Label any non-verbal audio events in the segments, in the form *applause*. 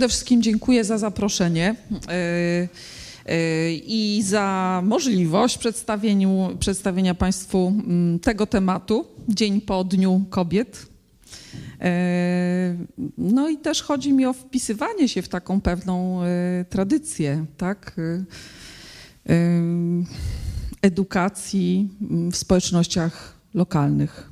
przede wszystkim dziękuję za zaproszenie i za możliwość przedstawienia Państwu mm, tego tematu dzień po Dniu Kobiet. No i też chodzi mi o wpisywanie się w taką pewną tradycję, tak? edukacji w społecznościach lokalnych.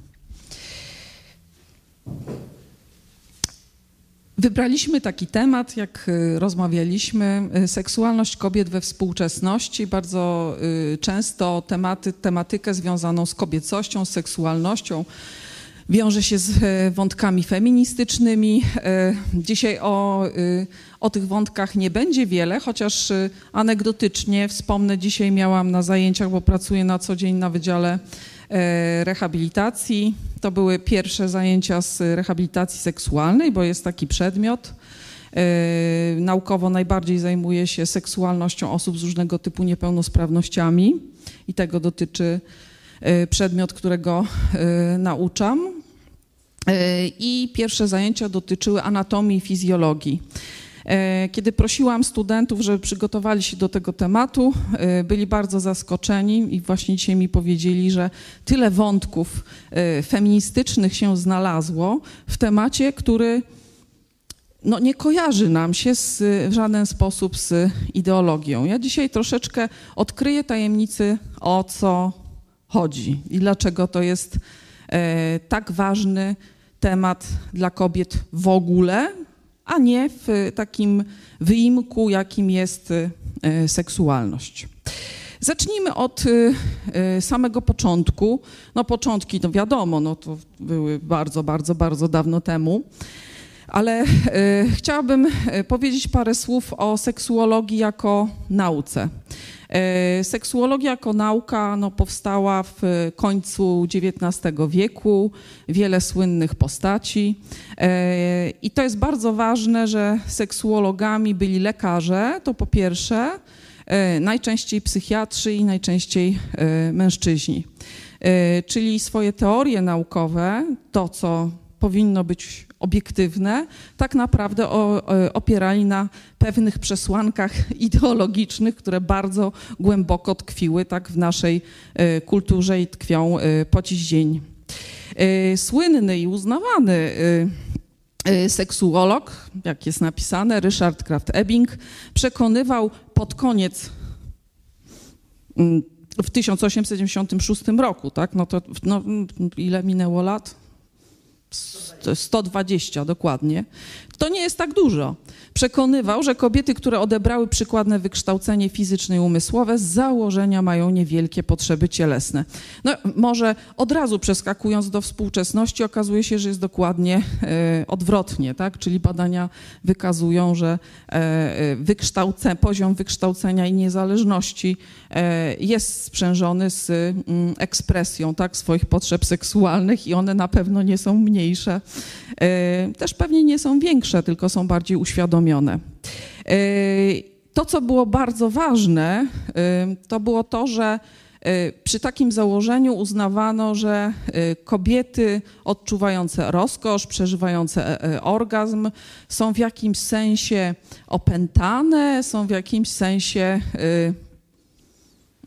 Wybraliśmy taki temat, jak y, rozmawialiśmy, y, seksualność kobiet we współczesności. Bardzo y, często tematy, tematykę związaną z kobiecością, z seksualnością wiąże się z wątkami feministycznymi. Dzisiaj o, o tych wątkach nie będzie wiele, chociaż anegdotycznie wspomnę, dzisiaj miałam na zajęciach, bo pracuję na co dzień na Wydziale Rehabilitacji to były pierwsze zajęcia z rehabilitacji seksualnej, bo jest taki przedmiot. E, naukowo najbardziej zajmuje się seksualnością osób z różnego typu niepełnosprawnościami i tego dotyczy e, przedmiot, którego e, nauczam. I pierwsze zajęcia dotyczyły anatomii i fizjologii. E, kiedy prosiłam studentów, żeby przygotowali się do tego tematu, e, byli bardzo zaskoczeni i właśnie dzisiaj mi powiedzieli, że tyle wątków e, feministycznych się znalazło w temacie, który no, nie kojarzy nam się z, w żaden sposób z ideologią. Ja dzisiaj troszeczkę odkryję tajemnicy, o co chodzi i dlaczego to jest tak ważny temat dla kobiet w ogóle, a nie w takim wyimku, jakim jest e, seksualność. Zacznijmy od e, samego początku. No początki, no wiadomo, no to były bardzo, bardzo, bardzo dawno temu. Ale e, chciałabym powiedzieć parę słów o seksuologii jako nauce. E, seksuologia jako nauka no, powstała w końcu XIX wieku, wiele słynnych postaci. E, I to jest bardzo ważne, że seksuologami byli lekarze, to po pierwsze, e, najczęściej psychiatrzy i najczęściej mężczyźni. Czyli swoje teorie naukowe, to co powinno być obiektywne, tak naprawdę opierali na pewnych przesłankach *laughs* ideologicznych, które bardzo głęboko tkwiły tak w naszej e, kulturze i tkwią e, po dziś dzień. E, słynny i uznawany seksuolog, jak jest napisane, Richard Kraft Ebbing, przekonywał pod koniec mm, w 1876 roku, tak? No to no, ile minęło lat? 120 dokładnie, to nie jest tak dużo. Przekonywał, że kobiety, które odebrały przykładne wykształcenie fizyczne i umysłowe, z założenia mają niewielkie potrzeby cielesne. No, może od razu przeskakując do współczesności, okazuje się, że jest dokładnie e, odwrotnie, tak? czyli badania wykazują, że e, e wykształce, poziom wykształcenia i niezależności e, jest sprzężony z mm, ekspresją tak? swoich potrzeb seksualnych i one na pewno nie są mniejsze. E, też pewnie nie są większe, tylko są bardziej uświadomione. E, to, co było bardzo ważne, e, to było to, że przy takim założeniu uznawano, że kobiety odczuwające rozkosz, przeżywające orgazm są w jakimś sensie opętane, są w jakimś sensie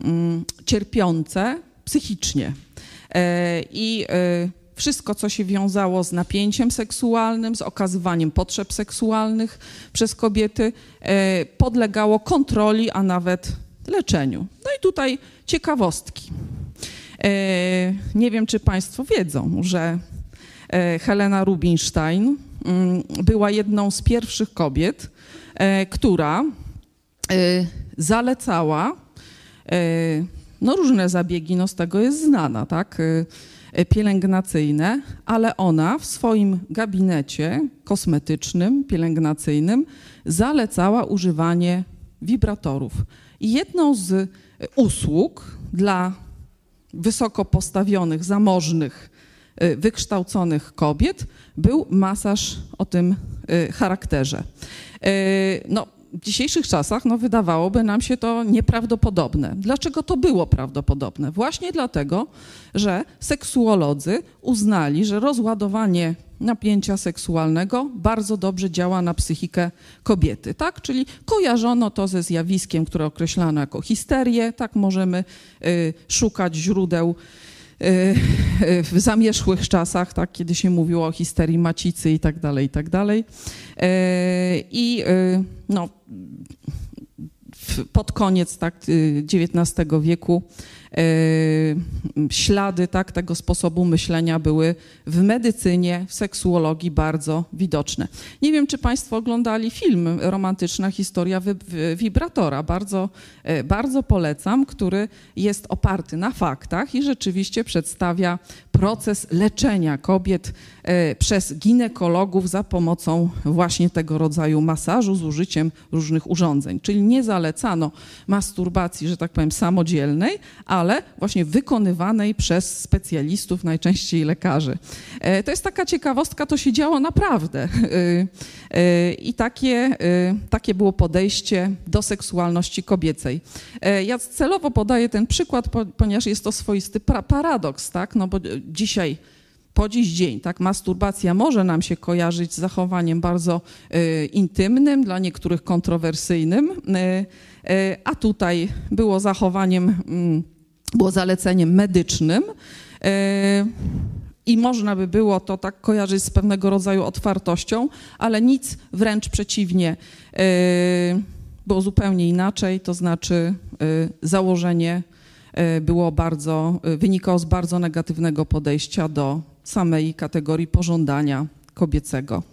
mm, cierpiące psychicznie. I wszystko, co się wiązało z napięciem seksualnym, z okazywaniem potrzeb seksualnych przez kobiety, e, podlegało kontroli, a nawet leczeniu. No i tutaj ciekawostki. E, nie wiem, czy Państwo wiedzą, że e, Helena Rubinstein mm, była jedną z pierwszych kobiet, która zalecała no różne zabiegi, no z tego jest znana, tak? E, pielęgnacyjne, ale ona w swoim gabinecie kosmetycznym, pielęgnacyjnym zalecała używanie wibratorów. I jedną z e, usług dla wysoko postawionych, zamożnych, e, wykształconych kobiet był masaż o tym charakterze. No, w dzisiejszych czasach no, wydawałoby nam się to nieprawdopodobne. Dlaczego to było prawdopodobne? Właśnie dlatego, że seksuolodzy uznali, że rozładowanie napięcia seksualnego bardzo dobrze działa na psychikę kobiety, tak? Czyli kojarzono to ze zjawiskiem, które określano jako histerię, tak? Możemy y, szukać źródeł w zamierzchłych czasach, tak, kiedy się mówiło o histerii macicy i tak dalej, i tak dalej. I no, pod koniec tak, XIX wieku ślady tak, tego sposobu myślenia były w medycynie, w seksuologii bardzo widoczne. Nie wiem, czy Państwo oglądali film Romantyczna historia wibratora. Bardzo, yy, bardzo polecam, który jest oparty na faktach i rzeczywiście przedstawia proces leczenia kobiet yy, przez ginekologów za pomocą właśnie tego rodzaju masażu z użyciem różnych urządzeń. Czyli nie zalecano masturbacji, że tak powiem, samodzielnej, ale właśnie wykonywanej przez specjalistów, najczęściej lekarzy. E, to jest taka ciekawostka, to się działo naprawdę. *laughs* E, e, I takie, takie było podejście do seksualności kobiecej. Ja celowo podaję ten przykład, ponieważ jest to swoisty paradoks, tak? No bo dzisiaj po dziś dzień, tak, masturbacja może nam się kojarzyć z zachowaniem bardzo y, intymnym, dla niektórych kontrowersyjnym, y, y, a tutaj było zachowaniem y, było zaleceniem medycznym. E, I można by było to tak kojarzyć z pewnego rodzaju otwartością, ale nic wręcz przeciwnie. E, było zupełnie inaczej, to znaczy e, założenie było bardzo, wynikało z bardzo negatywnego podejścia do samej kategorii pożądania kobiecego.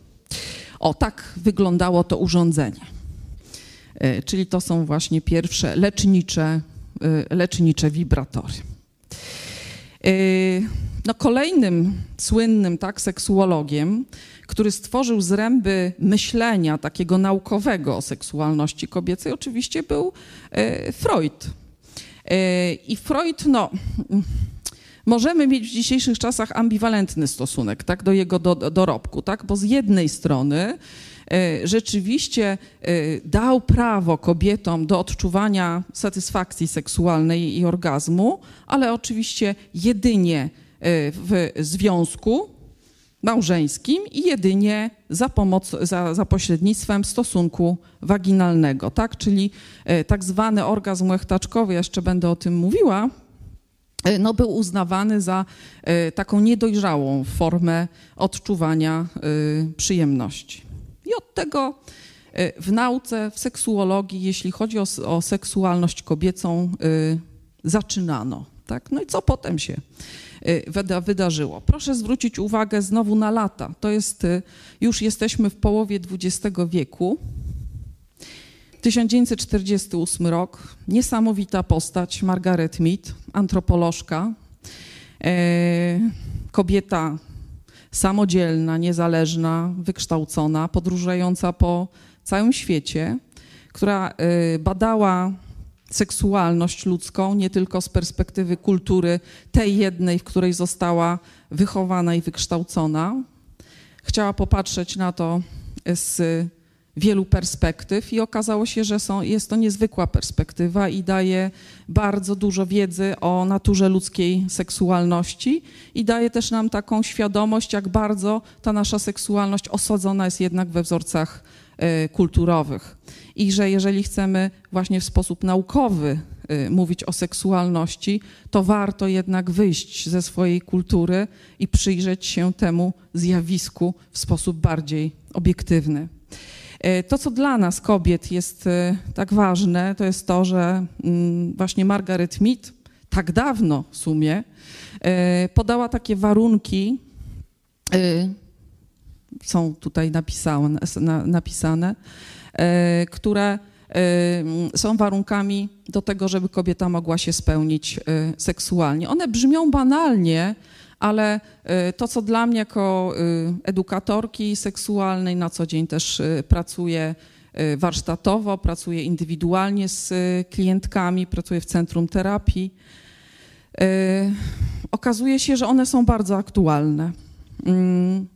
O, tak wyglądało to urządzenie. Czyli to są właśnie pierwsze lecznicze Y, lecznicze wibratory. Y, no kolejnym słynnym tak, seksuologiem, który stworzył zręby myślenia takiego naukowego o seksualności kobiecej, oczywiście był Freud. I Freud, no, możemy mieć w dzisiejszych czasach ambiwalentny stosunek tak, do jego do, dorobku, tak, bo z jednej strony E, rzeczywiście e, dał prawo kobietom do odczuwania satysfakcji seksualnej i orgazmu, ale oczywiście jedynie e, w związku małżeńskim i jedynie za, pomoc, za, za pośrednictwem stosunku waginalnego, tak? Czyli tak zwany orgazm łechtaczkowy, jeszcze będę o tym mówiła, no, był uznawany za taką niedojrzałą formę odczuwania przyjemności. I od tego w nauce, w seksuologii, jeśli chodzi o, o seksualność kobiecą, zaczynano. Tak? No i co potem się wydarzyło? Proszę zwrócić uwagę znowu na lata. To jest, już jesteśmy w połowie XX wieku. 1948 rok, niesamowita postać, Margaret Mead, antropolożka, kobieta samodzielna, niezależna, wykształcona, podróżująca po całym świecie, która y, badała seksualność ludzką nie tylko z perspektywy kultury tej jednej, w której została wychowana i wykształcona. Chciała popatrzeć na to z wielu perspektyw i okazało się, że są, jest to niezwykła perspektywa i daje bardzo dużo wiedzy o naturze ludzkiej seksualności i daje też nam taką świadomość, jak bardzo ta nasza seksualność osadzona jest jednak we wzorcach y, kulturowych. I że jeżeli chcemy właśnie w sposób naukowy y, mówić o seksualności, to warto jednak wyjść ze swojej kultury i przyjrzeć się temu zjawisku w sposób bardziej obiektywny. E, to, co dla nas, kobiet, jest e, tak ważne, to jest to, że mm, właśnie Margaret Mead tak dawno w sumie e, podała takie warunki, są tutaj napisane, napisane które są warunkami do tego, żeby kobieta mogła się spełnić seksualnie. One brzmią banalnie, ale y, to, co dla mnie jako y, edukatorki seksualnej na co dzień też y, pracuję warsztatowo, pracuję indywidualnie z klientkami, pracuję w centrum terapii, okazuje się, że one są bardzo aktualne. Mm,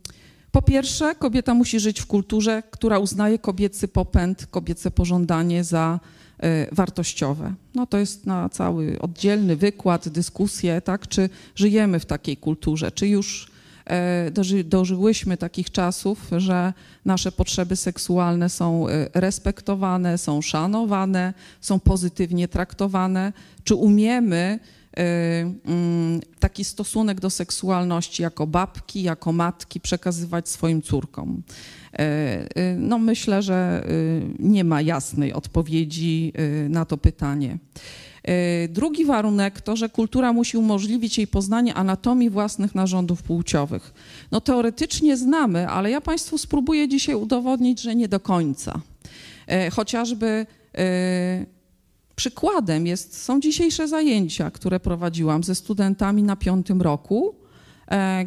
po pierwsze, kobieta musi żyć w kulturze, która uznaje kobiecy popęd, kobiece pożądanie za wartościowe. No to jest na cały oddzielny wykład, dyskusję, tak, czy żyjemy w takiej kulturze, czy już doży, dożyłyśmy takich czasów, że nasze potrzeby seksualne są respektowane, są szanowane, są pozytywnie traktowane. Czy umiemy taki stosunek do seksualności jako babki, jako matki przekazywać swoim córkom? No myślę, że nie ma jasnej odpowiedzi na to pytanie. Drugi warunek to, że kultura musi umożliwić jej poznanie anatomii własnych narządów płciowych. No teoretycznie znamy, ale ja Państwu spróbuję dzisiaj udowodnić, że nie do końca. Chociażby przykładem jest, są dzisiejsze zajęcia, które prowadziłam ze studentami na piątym roku,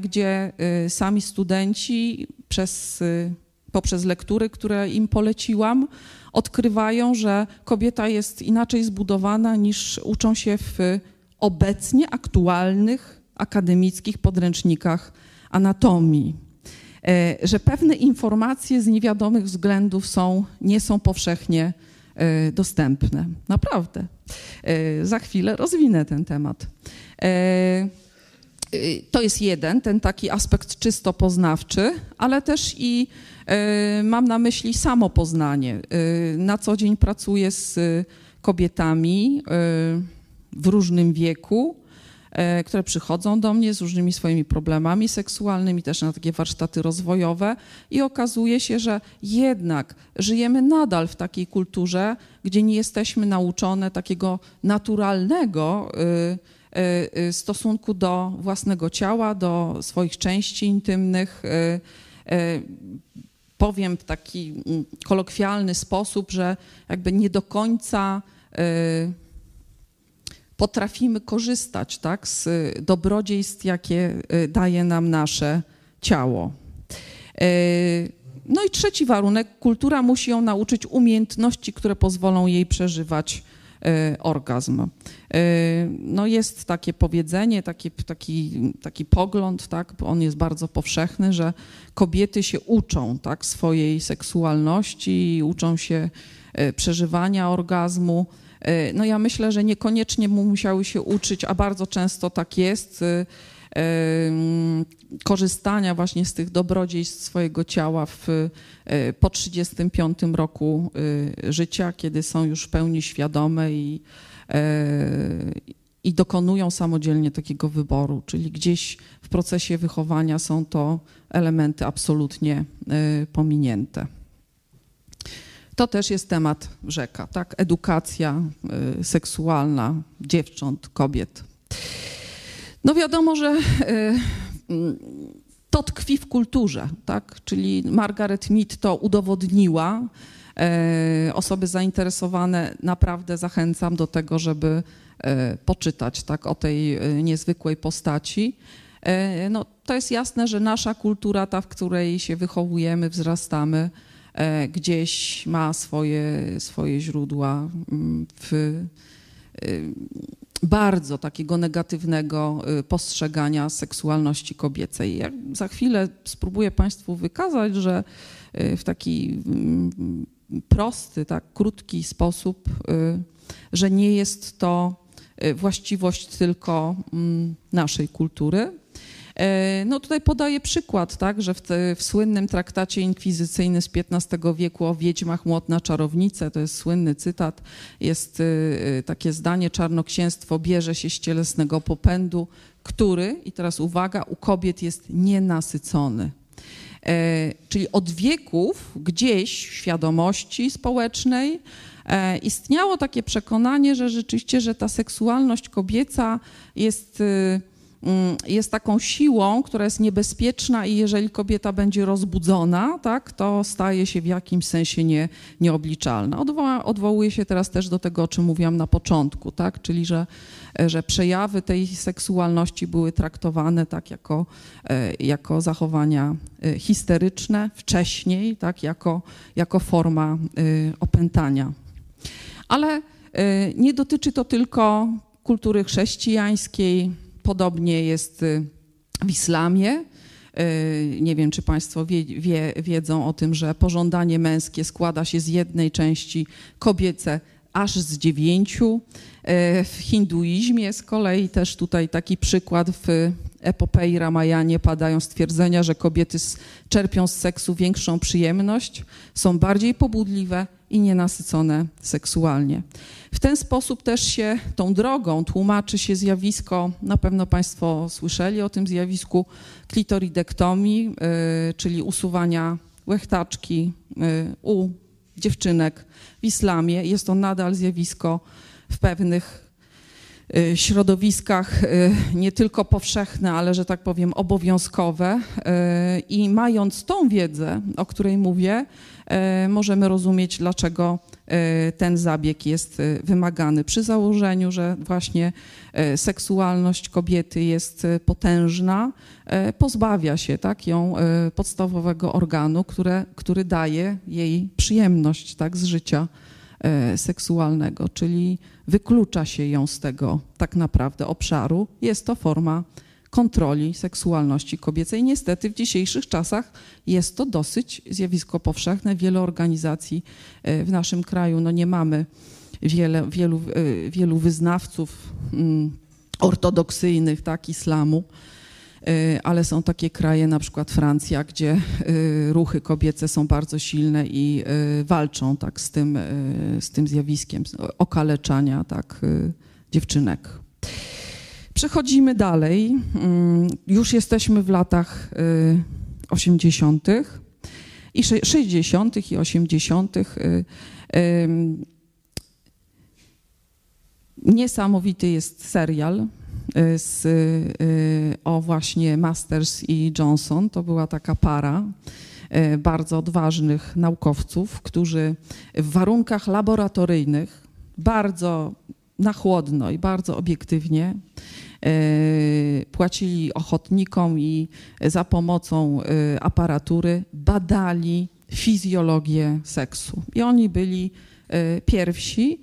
gdzie sami studenci przez, poprzez lektury, które im poleciłam, odkrywają, że kobieta jest inaczej zbudowana niż uczą się w obecnie aktualnych akademickich podręcznikach anatomii. E, że pewne informacje z niewiadomych względów są, nie są powszechnie e, dostępne. Naprawdę. E, za chwilę rozwinę ten temat. To jest jeden, ten taki aspekt czysto poznawczy, ale też i mam na myśli samopoznanie. E, na co dzień pracuję z kobietami w różnym wieku, które przychodzą do mnie z różnymi swoimi problemami seksualnymi, też na takie warsztaty rozwojowe i okazuje się, że jednak żyjemy nadal w takiej kulturze, gdzie nie jesteśmy nauczone takiego naturalnego stosunku do własnego ciała, do swoich części intymnych powiem w taki mm, kolokwialny sposób, że jakby nie do końca potrafimy korzystać tak, z dobrodziejstw, jakie y, daje nam nasze ciało. Y, no i trzeci warunek, kultura musi ją nauczyć umiejętności, które pozwolą jej przeżywać orgazm. No jest takie powiedzenie, taki, taki, taki pogląd, tak, on jest bardzo powszechny, że kobiety się uczą tak, swojej seksualności, uczą się przeżywania orgazmu. E, no ja myślę, że niekoniecznie mu musiały się uczyć, a bardzo często tak jest, e, korzystania właśnie z tych dobrodziejstw swojego ciała w, po 35 roku życia, kiedy są już w pełni świadome i, i dokonują samodzielnie takiego wyboru, czyli gdzieś w procesie wychowania są to elementy absolutnie pominięte. To też jest temat rzeka, tak? Edukacja y, seksualna dziewcząt, kobiet. No wiadomo, że y, to tkwi w kulturze, tak? Czyli Margaret Mead to udowodniła. Osoby zainteresowane naprawdę zachęcam do tego, żeby E, poczytać tak, o tej e, niezwykłej postaci. E, no, to jest jasne, że nasza kultura, ta, w której się wychowujemy, wzrastamy, gdzieś ma swoje, swoje źródła mm, w bardzo takiego negatywnego postrzegania seksualności kobiecej. Ja za chwilę spróbuję Państwu wykazać, że w taki mm, prosty, tak krótki sposób, że nie jest to właściwość tylko mm, naszej kultury. E, no tutaj podaję przykład, tak, że w, te, w, słynnym traktacie inkwizycyjnym z XV wieku o wiedźmach Młotna Czarownice, to jest słynny cytat, jest y, y, takie zdanie, czarnoksięstwo bierze się z cielesnego popędu, który, i teraz uwaga, u kobiet jest nienasycony. E, czyli od wieków gdzieś w świadomości społecznej E, istniało takie przekonanie, że rzeczywiście, że ta seksualność kobieca jest y, jest taką siłą, która jest niebezpieczna i jeżeli kobieta będzie rozbudzona, tak, to staje się w jakimś sensie nie, nieobliczalna. Odwoła, odwołuję się teraz też do tego, o czym mówiłam na początku, tak, czyli że, że przejawy tej seksualności były traktowane tak jako, e, jako zachowania e, histeryczne wcześniej, tak, jako, jako forma opętania ale nie dotyczy to tylko kultury chrześcijańskiej, podobnie jest y, w islamie. Y, nie wiem, czy Państwo wie, wie, wiedzą o tym, że pożądanie męskie składa się z jednej części kobiece aż z dziewięciu. W hinduizmie z kolei też tutaj taki przykład w epopei Ramayanie padają stwierdzenia, że kobiety czerpią z seksu większą przyjemność, są bardziej pobudliwe i nienasycone seksualnie. W ten sposób też się tą drogą tłumaczy się zjawisko, na pewno Państwo słyszeli o tym zjawisku klitoridektomii, y, czyli usuwania łechtaczki y, u dziewczynek w islamie. Jest to nadal zjawisko w pewnych y, środowiskach nie tylko powszechne, ale że tak powiem obowiązkowe. I mając tą wiedzę, o której mówię, możemy rozumieć, dlaczego E, ten zabieg jest e, wymagany przy założeniu, że właśnie e, seksualność kobiety jest potężna, pozbawia się tak, ją podstawowego organu, które, który daje jej przyjemność tak, z życia seksualnego, czyli wyklucza się ją z tego tak naprawdę obszaru. Jest to forma kontroli seksualności kobiecej. Niestety w dzisiejszych czasach jest to dosyć zjawisko powszechne. Wiele organizacji e, w naszym kraju, no nie mamy wiele, wielu, e, wielu wyznawców mm, ortodoksyjnych tak, islamu, e, ale są takie kraje, na przykład Francja, gdzie ruchy kobiece są bardzo silne i walczą tak, z, tym, z tym zjawiskiem okaleczania tak, dziewczynek. Przechodzimy dalej. Mm, już jesteśmy w latach 80. Y, i 60. i 80. Y, niesamowity jest serial y, z, o właśnie Masters i Johnson. To była taka para bardzo odważnych naukowców, którzy w warunkach laboratoryjnych bardzo na chłodno i bardzo obiektywnie płacili ochotnikom i za pomocą e, aparatury badali fizjologię seksu. I oni byli e, pierwsi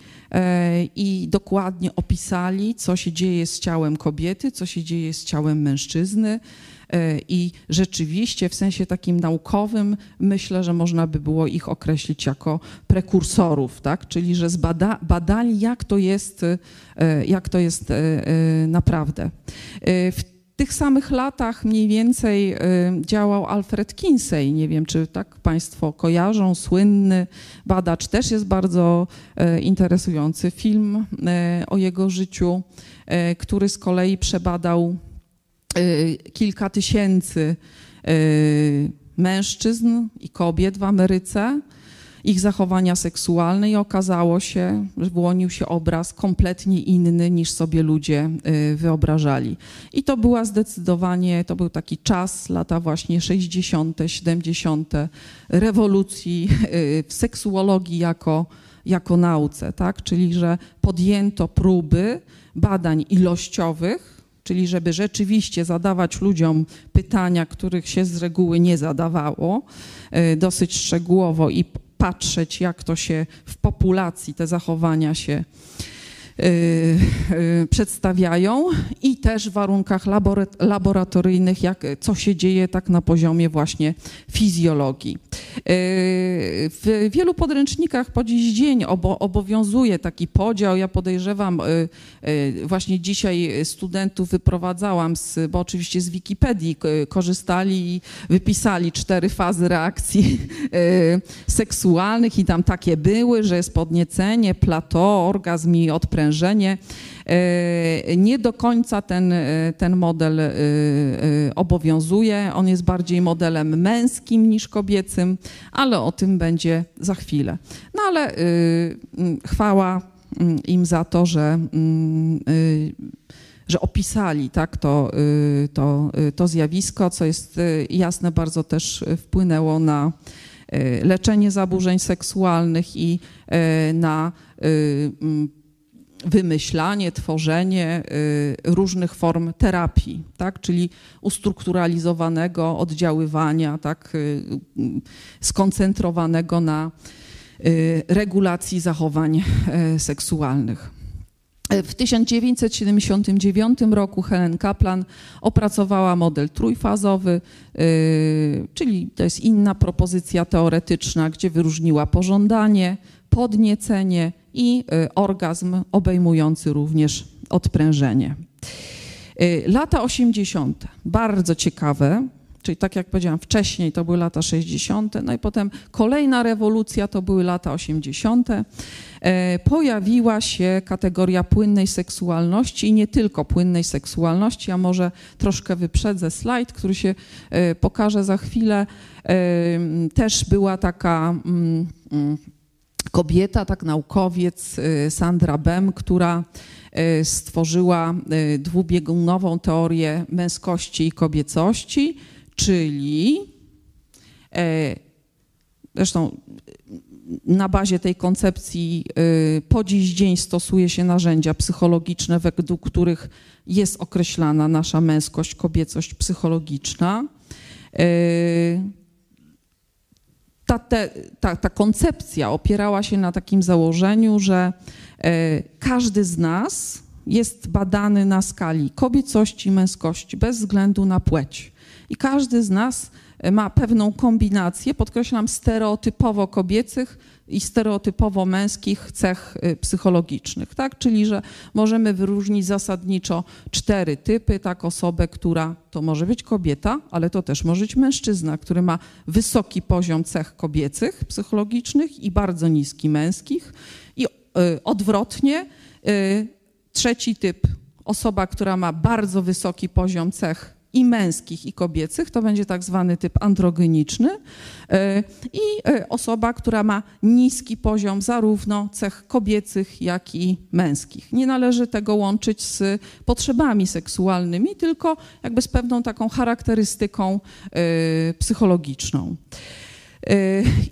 i dokładnie opisali, co się dzieje z ciałem kobiety, co się dzieje z ciałem mężczyzny, i rzeczywiście w sensie takim naukowym myślę, że można by było ich określić jako prekursorów, tak? czyli że zbada, badali, jak to jest, e, jak to jest e, naprawdę. W tych samych latach mniej więcej działał Alfred Kinsey. Nie wiem, czy tak Państwo kojarzą. Słynny badacz, też jest bardzo interesujący film o jego życiu, który z kolei przebadał kilka tysięcy y, mężczyzn i kobiet w Ameryce, ich zachowania seksualne i okazało się, że wyłonił się obraz kompletnie inny niż sobie ludzie y, wyobrażali. I to była zdecydowanie, to był taki czas, lata właśnie 60., 70., rewolucji w seksuologii jako, jako nauce, tak? czyli że podjęto próby badań ilościowych, czyli żeby rzeczywiście zadawać ludziom pytania, których się z reguły nie zadawało, e, dosyć szczegółowo i patrzeć, jak to się w populacji te zachowania się przedstawiają i też w warunkach laboratoryjnych, jak, co się dzieje tak na poziomie właśnie fizjologii. Y, w wielu podręcznikach po dziś dzień obowiązuje taki podział. Ja podejrzewam, właśnie dzisiaj studentów wyprowadzałam, z, bo oczywiście z Wikipedii korzystali i wypisali cztery fazy reakcji seksualnych i tam takie były, że jest podniecenie, plateau, orgazm i odprężenie sprężenie. E, nie do końca ten, e, ten model e, obowiązuje. On jest bardziej modelem męskim niż kobiecym, ale o tym będzie za chwilę. No ale chwała im za to, że, że opisali tak, to, to, to zjawisko, co jest jasne, bardzo też wpłynęło na leczenie zaburzeń seksualnych i na wymyślanie, tworzenie y, różnych form terapii, tak? czyli ustrukturalizowanego oddziaływania, tak? Y, y, skoncentrowanego na regulacji zachowań seksualnych. W 1979 roku Helen Kaplan opracowała model trójfazowy, czyli to jest inna propozycja teoretyczna, gdzie wyróżniła pożądanie, podniecenie i y, orgazm obejmujący również odprężenie. Lata 80. bardzo ciekawe, czyli tak jak powiedziałam wcześniej, to były lata 60., no i potem kolejna rewolucja to były lata 80. E, pojawiła się kategoria płynnej seksualności i nie tylko płynnej seksualności, a może troszkę wyprzedzę slajd, który się e, pokaże za chwilę. E, też była taka mm, mm, kobieta, tak naukowiec Sandra Bem, która stworzyła dwubiegunową teorię męskości i kobiecości, czyli zresztą na bazie tej koncepcji y, po dziś dzień stosuje się narzędzia psychologiczne, według których jest określana nasza męskość, kobiecość psychologiczna. Ta, te, ta, ta koncepcja opierała się na takim założeniu, że y, każdy z nas jest badany na skali kobiecości, męskości, bez względu na płeć. I każdy z nas ma pewną kombinację, podkreślam, stereotypowo kobiecych i stereotypowo męskich cech y, psychologicznych, tak? Czyli, że możemy wyróżnić zasadniczo cztery typy, tak? Osobę, która to może być kobieta, ale to też może być mężczyzna, który ma wysoki poziom cech kobiecych, psychologicznych i bardzo niski męskich i y, odwrotnie y, trzeci typ osoba, która ma bardzo wysoki poziom cech i męskich, i kobiecych, to będzie tak zwany typ androgeniczny e, i e, osoba, która ma niski poziom zarówno cech kobiecych, jak i męskich. Nie należy tego łączyć z potrzebami seksualnymi, tylko jakby z pewną taką charakterystyką e, psychologiczną.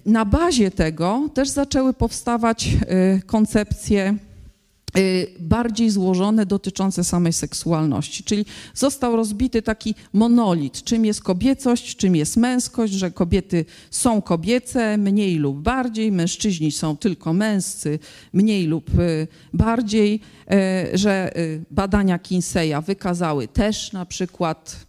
Na bazie tego też zaczęły powstawać koncepcje bardziej złożone dotyczące samej seksualności. Czyli został rozbity taki monolit, czym jest kobiecość, czym jest męskość, że kobiety są kobiece mniej lub bardziej, mężczyźni są tylko męscy mniej lub y, bardziej, y, że badania Kinseya wykazały też na przykład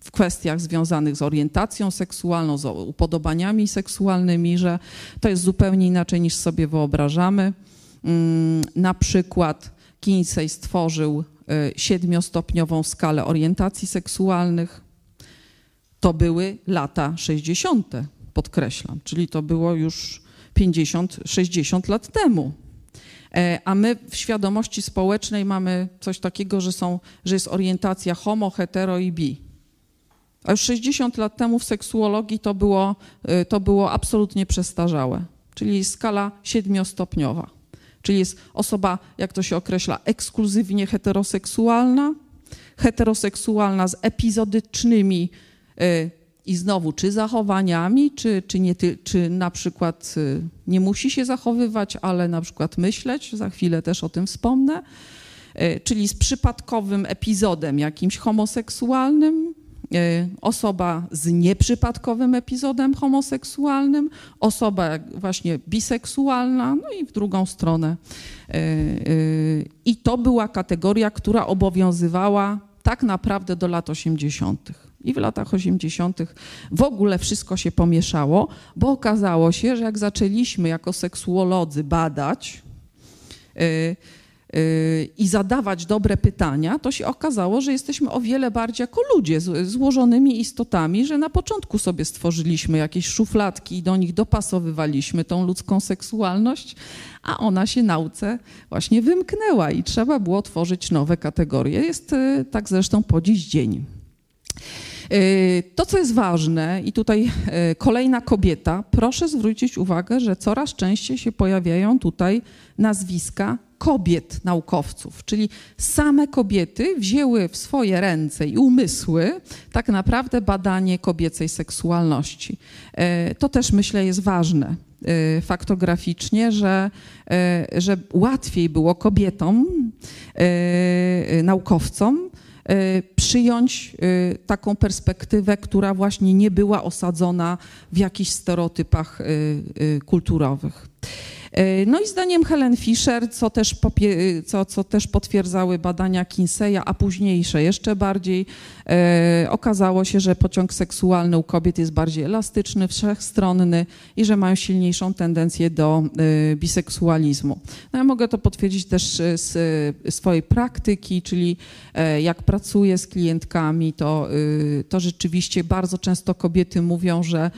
w kwestiach związanych z orientacją seksualną, z upodobaniami seksualnymi, że to jest zupełnie inaczej niż sobie wyobrażamy. Mm, na przykład Kinsey stworzył y, siedmiostopniową skalę orientacji seksualnych. To były lata 60., podkreślam, czyli to było już 50-60 lat temu. E, a my w świadomości społecznej mamy coś takiego, że, są, że jest orientacja homo, hetero i bi. A już 60 lat temu w seksuologii to było, y, to było absolutnie przestarzałe, czyli skala siedmiostopniowa czyli jest osoba, jak to się określa, ekskluzywnie heteroseksualna, heteroseksualna z epizodycznymi y, i znowu czy zachowaniami, czy, czy, nie, czy na przykład y, nie musi się zachowywać, ale na przykład myśleć, za chwilę też o tym wspomnę, y, czyli z przypadkowym epizodem jakimś homoseksualnym, osoba z nieprzypadkowym epizodem homoseksualnym, osoba właśnie biseksualna, no i w drugą stronę. E, e, I to była kategoria, która obowiązywała tak naprawdę do lat 80. I w latach 80. w ogóle wszystko się pomieszało, bo okazało się, że jak zaczęliśmy jako seksuolodzy badać, i zadawać dobre pytania, to się okazało, że jesteśmy o wiele bardziej jako ludzie złożonymi istotami, że na początku sobie stworzyliśmy jakieś szufladki i do nich dopasowywaliśmy tą ludzką seksualność, a ona się nauce właśnie wymknęła i trzeba było tworzyć nowe kategorie. Jest y, tak zresztą po dziś dzień. Y, to, co jest ważne, i tutaj y, kolejna kobieta, proszę zwrócić uwagę, że coraz częściej się pojawiają tutaj nazwiska kobiet naukowców, czyli same kobiety wzięły w swoje ręce i umysły tak naprawdę badanie kobiecej seksualności. E, to też myślę jest ważne e, faktograficznie, że, e, że łatwiej było kobietom, naukowcom, przyjąć taką perspektywę, która właśnie nie była osadzona w jakichś stereotypach kulturowych. E, no i zdaniem Helen Fisher, co też, co, co też potwierdzały badania Kinseya, a późniejsze jeszcze bardziej, e, okazało się, że pociąg seksualny u kobiet jest bardziej elastyczny, wszechstronny i że mają silniejszą tendencję do e, biseksualizmu. No ja mogę to potwierdzić też z swojej praktyki, czyli jak pracuję z klientkami, to, to rzeczywiście bardzo często kobiety mówią, że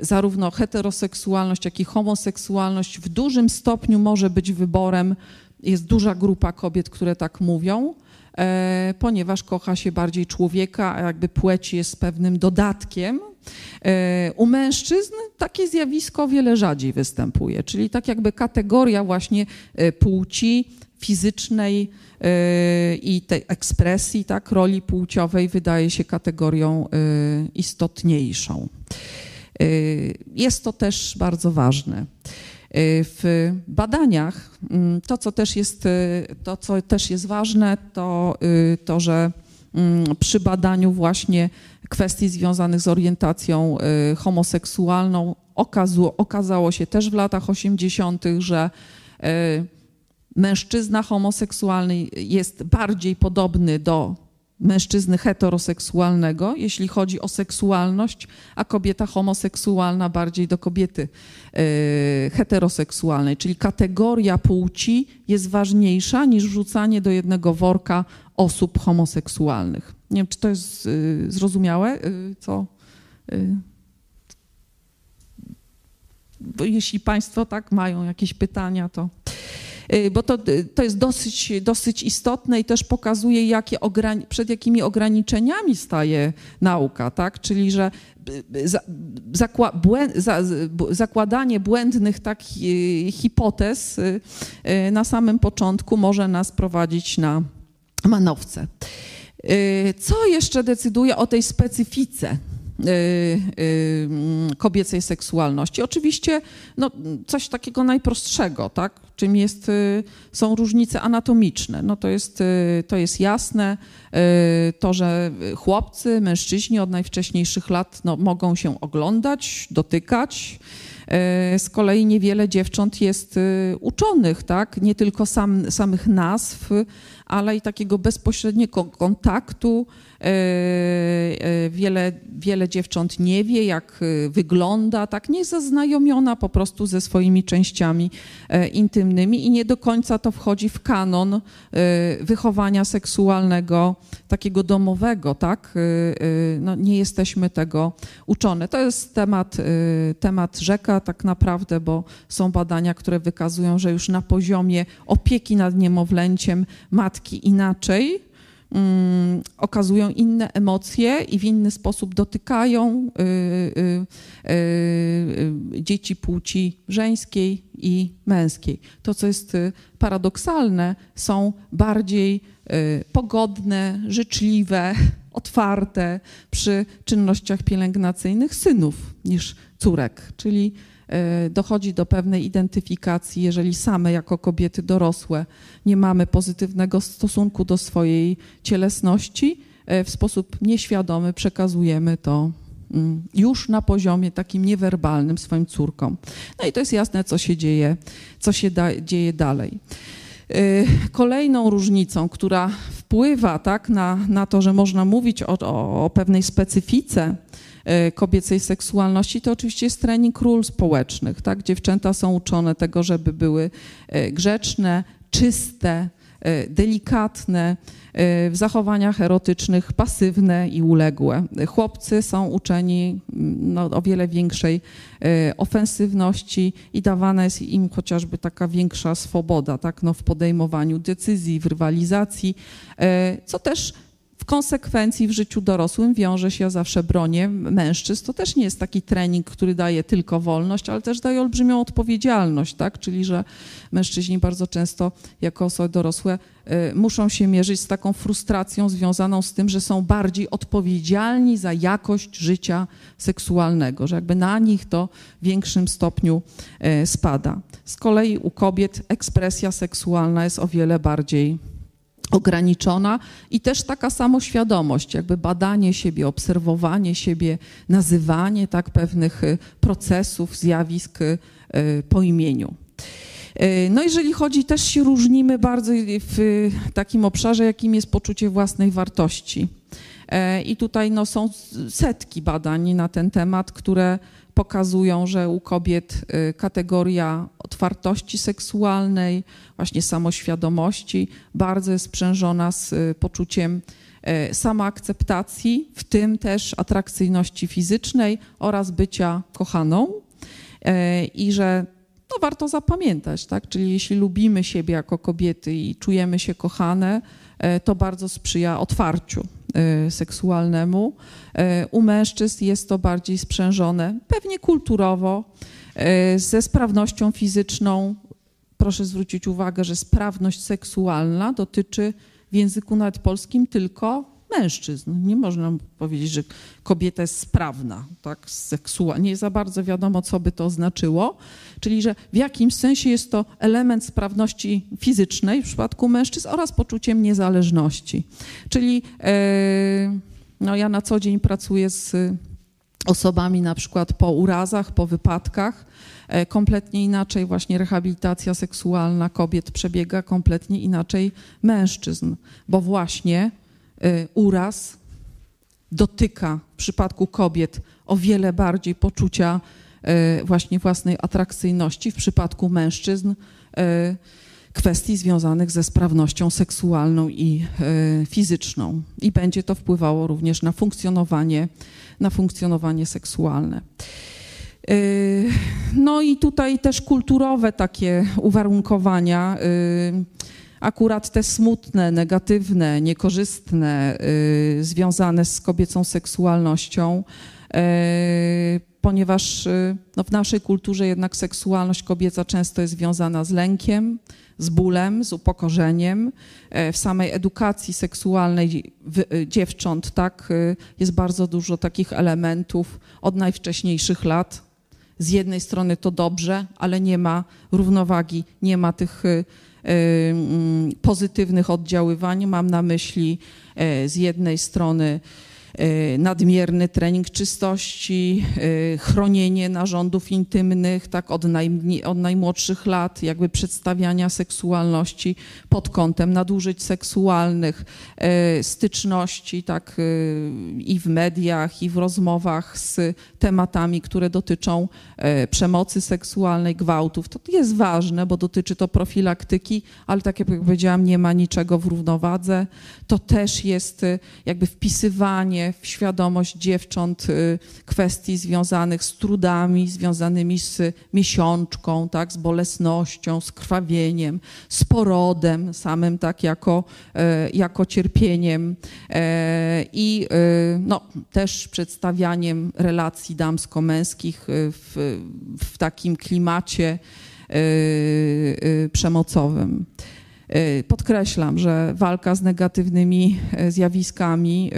zarówno heteroseksualność, jak i homoseksualność w dużym stopniu może być wyborem. Jest duża grupa kobiet, które tak mówią, e, ponieważ kocha się bardziej człowieka, a jakby płeć jest pewnym dodatkiem. E, u mężczyzn takie zjawisko wiele rzadziej występuje, czyli tak jakby kategoria właśnie e, płci fizycznej i tej ekspresji, tak, roli płciowej wydaje się kategorią istotniejszą. Jest to też bardzo ważne. Y, w badaniach mm, to, co też jest, y, to, co też jest ważne, to y, to, że mm, przy badaniu właśnie kwestii związanych z orientacją homoseksualną okazało, okazało się też w latach 80., że mężczyzna homoseksualny jest bardziej podobny do mężczyzny heteroseksualnego, jeśli chodzi o seksualność, a kobieta homoseksualna bardziej do kobiety e, heteroseksualnej, czyli kategoria płci jest ważniejsza niż wrzucanie do jednego worka osób homoseksualnych. Nie wiem, czy to jest e, zrozumiałe, e, co. Jeśli Państwo tak mają jakieś pytania, to. Y, bo to, to jest dosyć, dosyć istotne i też pokazuje, jakie przed jakimi ograniczeniami staje nauka, tak? Czyli, że y, zakła zakładanie błędnych takich hipotez y, na samym początku może nas prowadzić na manowce. Co jeszcze decyduje o tej specyfice Y, y, kobiecej seksualności. Oczywiście no, coś takiego najprostszego, tak? czym jest, y, są różnice anatomiczne. No, to, jest, to jest jasne, to, że chłopcy, mężczyźni od najwcześniejszych lat no, mogą się oglądać, dotykać, z kolei niewiele dziewcząt jest uczonych, tak? nie tylko sam, samych nazw, ale i takiego bezpośredniego kontaktu E, e, wiele, wiele dziewcząt nie wie, jak e, wygląda, tak nie zaznajomiona po prostu ze swoimi częściami intymnymi i nie do końca to wchodzi w kanon wychowania seksualnego, takiego domowego, tak? No, nie jesteśmy tego uczone. To jest temat, temat rzeka tak naprawdę, bo są badania, które wykazują, że już na poziomie opieki nad niemowlęciem matki inaczej um, okazują inne emocje i w inny sposób dotykają y, y, y, dzieci płci żeńskiej i męskiej. To, co jest y, paradoksalne, są bardziej y, pogodne, życzliwe, *laughs* otwarte przy czynnościach pielęgnacyjnych synów niż córek, czyli dochodzi do pewnej identyfikacji, jeżeli same jako kobiety dorosłe nie mamy pozytywnego stosunku do swojej cielesności, e, w sposób nieświadomy przekazujemy to mm, już na poziomie takim niewerbalnym swoim córkom. No i to jest jasne, co się dzieje, co się da, dzieje dalej. E, kolejną różnicą, która wpływa tak, na, na to, że można mówić o, o, o pewnej specyfice kobiecej seksualności, to oczywiście jest trening ról społecznych. Tak? Dziewczęta są uczone tego, żeby były e, grzeczne, czyste, e, delikatne, w zachowaniach erotycznych pasywne i uległe. Chłopcy są uczeni mm, no, o wiele większej ofensywności i dawana jest im chociażby taka większa swoboda tak, no, w podejmowaniu decyzji, w rywalizacji, co też w konsekwencji w życiu dorosłym wiąże się, zawsze bronię mężczyzn, to też nie jest taki trening, który daje tylko wolność, ale też daje olbrzymią odpowiedzialność, tak? Czyli, że mężczyźni bardzo często jako osoby dorosłe y, muszą się mierzyć z taką frustracją związaną z tym, że są bardziej odpowiedzialni za jakość życia seksualnego, że jakby na nich to w większym stopniu y, spada. Z kolei u kobiet ekspresja seksualna jest o wiele bardziej ograniczona i też taka samoświadomość, jakby badanie siebie, obserwowanie siebie, nazywanie tak pewnych y, procesów, zjawisk y, po imieniu. No jeżeli chodzi, też się różnimy bardzo w takim obszarze, jakim jest poczucie własnej wartości. I tutaj no, są setki badań na ten temat, które pokazują, że u kobiet y, kategoria otwartości seksualnej, właśnie samoświadomości bardzo jest sprzężona z y, poczuciem y, samoakceptacji, w tym też atrakcyjności fizycznej oraz bycia kochaną. I że no, warto zapamiętać, tak? Czyli jeśli lubimy siebie jako kobiety i czujemy się kochane, to bardzo sprzyja otwarciu seksualnemu. Y, u mężczyzn jest to bardziej sprzężone, pewnie kulturowo, y, ze sprawnością fizyczną. Proszę zwrócić uwagę, że sprawność seksualna dotyczy w języku nawet polskim tylko mężczyzn. Nie można powiedzieć, że kobieta jest sprawna, tak, seksualnie. Nie za bardzo wiadomo, co by to znaczyło. Czyli, że w jakimś sensie jest to element sprawności fizycznej w przypadku mężczyzn oraz poczuciem niezależności. Czyli e, no, ja na co dzień pracuję z osobami na przykład po urazach, po wypadkach. E, kompletnie inaczej właśnie rehabilitacja seksualna kobiet przebiega, kompletnie inaczej mężczyzn, bo właśnie uraz dotyka w przypadku kobiet o wiele bardziej poczucia y, właśnie własnej atrakcyjności, w przypadku mężczyzn y, kwestii związanych ze sprawnością seksualną i fizyczną. I będzie to wpływało również na funkcjonowanie, na funkcjonowanie seksualne. No i tutaj też kulturowe takie uwarunkowania akurat te smutne, negatywne, niekorzystne, y, związane z kobiecą seksualnością, y, ponieważ y, no, w naszej kulturze jednak seksualność kobieca często jest związana z lękiem, z bólem, z upokorzeniem. W samej edukacji seksualnej dziewcząt tak, jest bardzo dużo takich elementów od najwcześniejszych lat. Z jednej strony to dobrze, ale nie ma równowagi, nie ma tych pozytywnych oddziaływań. Mam na myśli e, z jednej strony nadmierny trening czystości, e, chronienie narządów intymnych, tak, od, od najmłodszych lat, jakby przedstawiania seksualności pod kątem nadużyć seksualnych, e, styczności, tak, i w mediach, i w rozmowach z tematami, które dotyczą przemocy seksualnej, gwałtów. To jest ważne, bo dotyczy to profilaktyki, ale tak jak powiedziałam, nie ma niczego w równowadze. To też jest jakby wpisywanie w świadomość dziewcząt y, kwestii związanych z trudami, związanymi z miesiączką, tak, z bolesnością, z krwawieniem, z porodem samym, tak, jako, e, jako cierpieniem e, i e, no, też przedstawianiem relacji damsko-męskich w, w takim klimacie przemocowym. Y, podkreślam, że walka z negatywnymi y, zjawiskami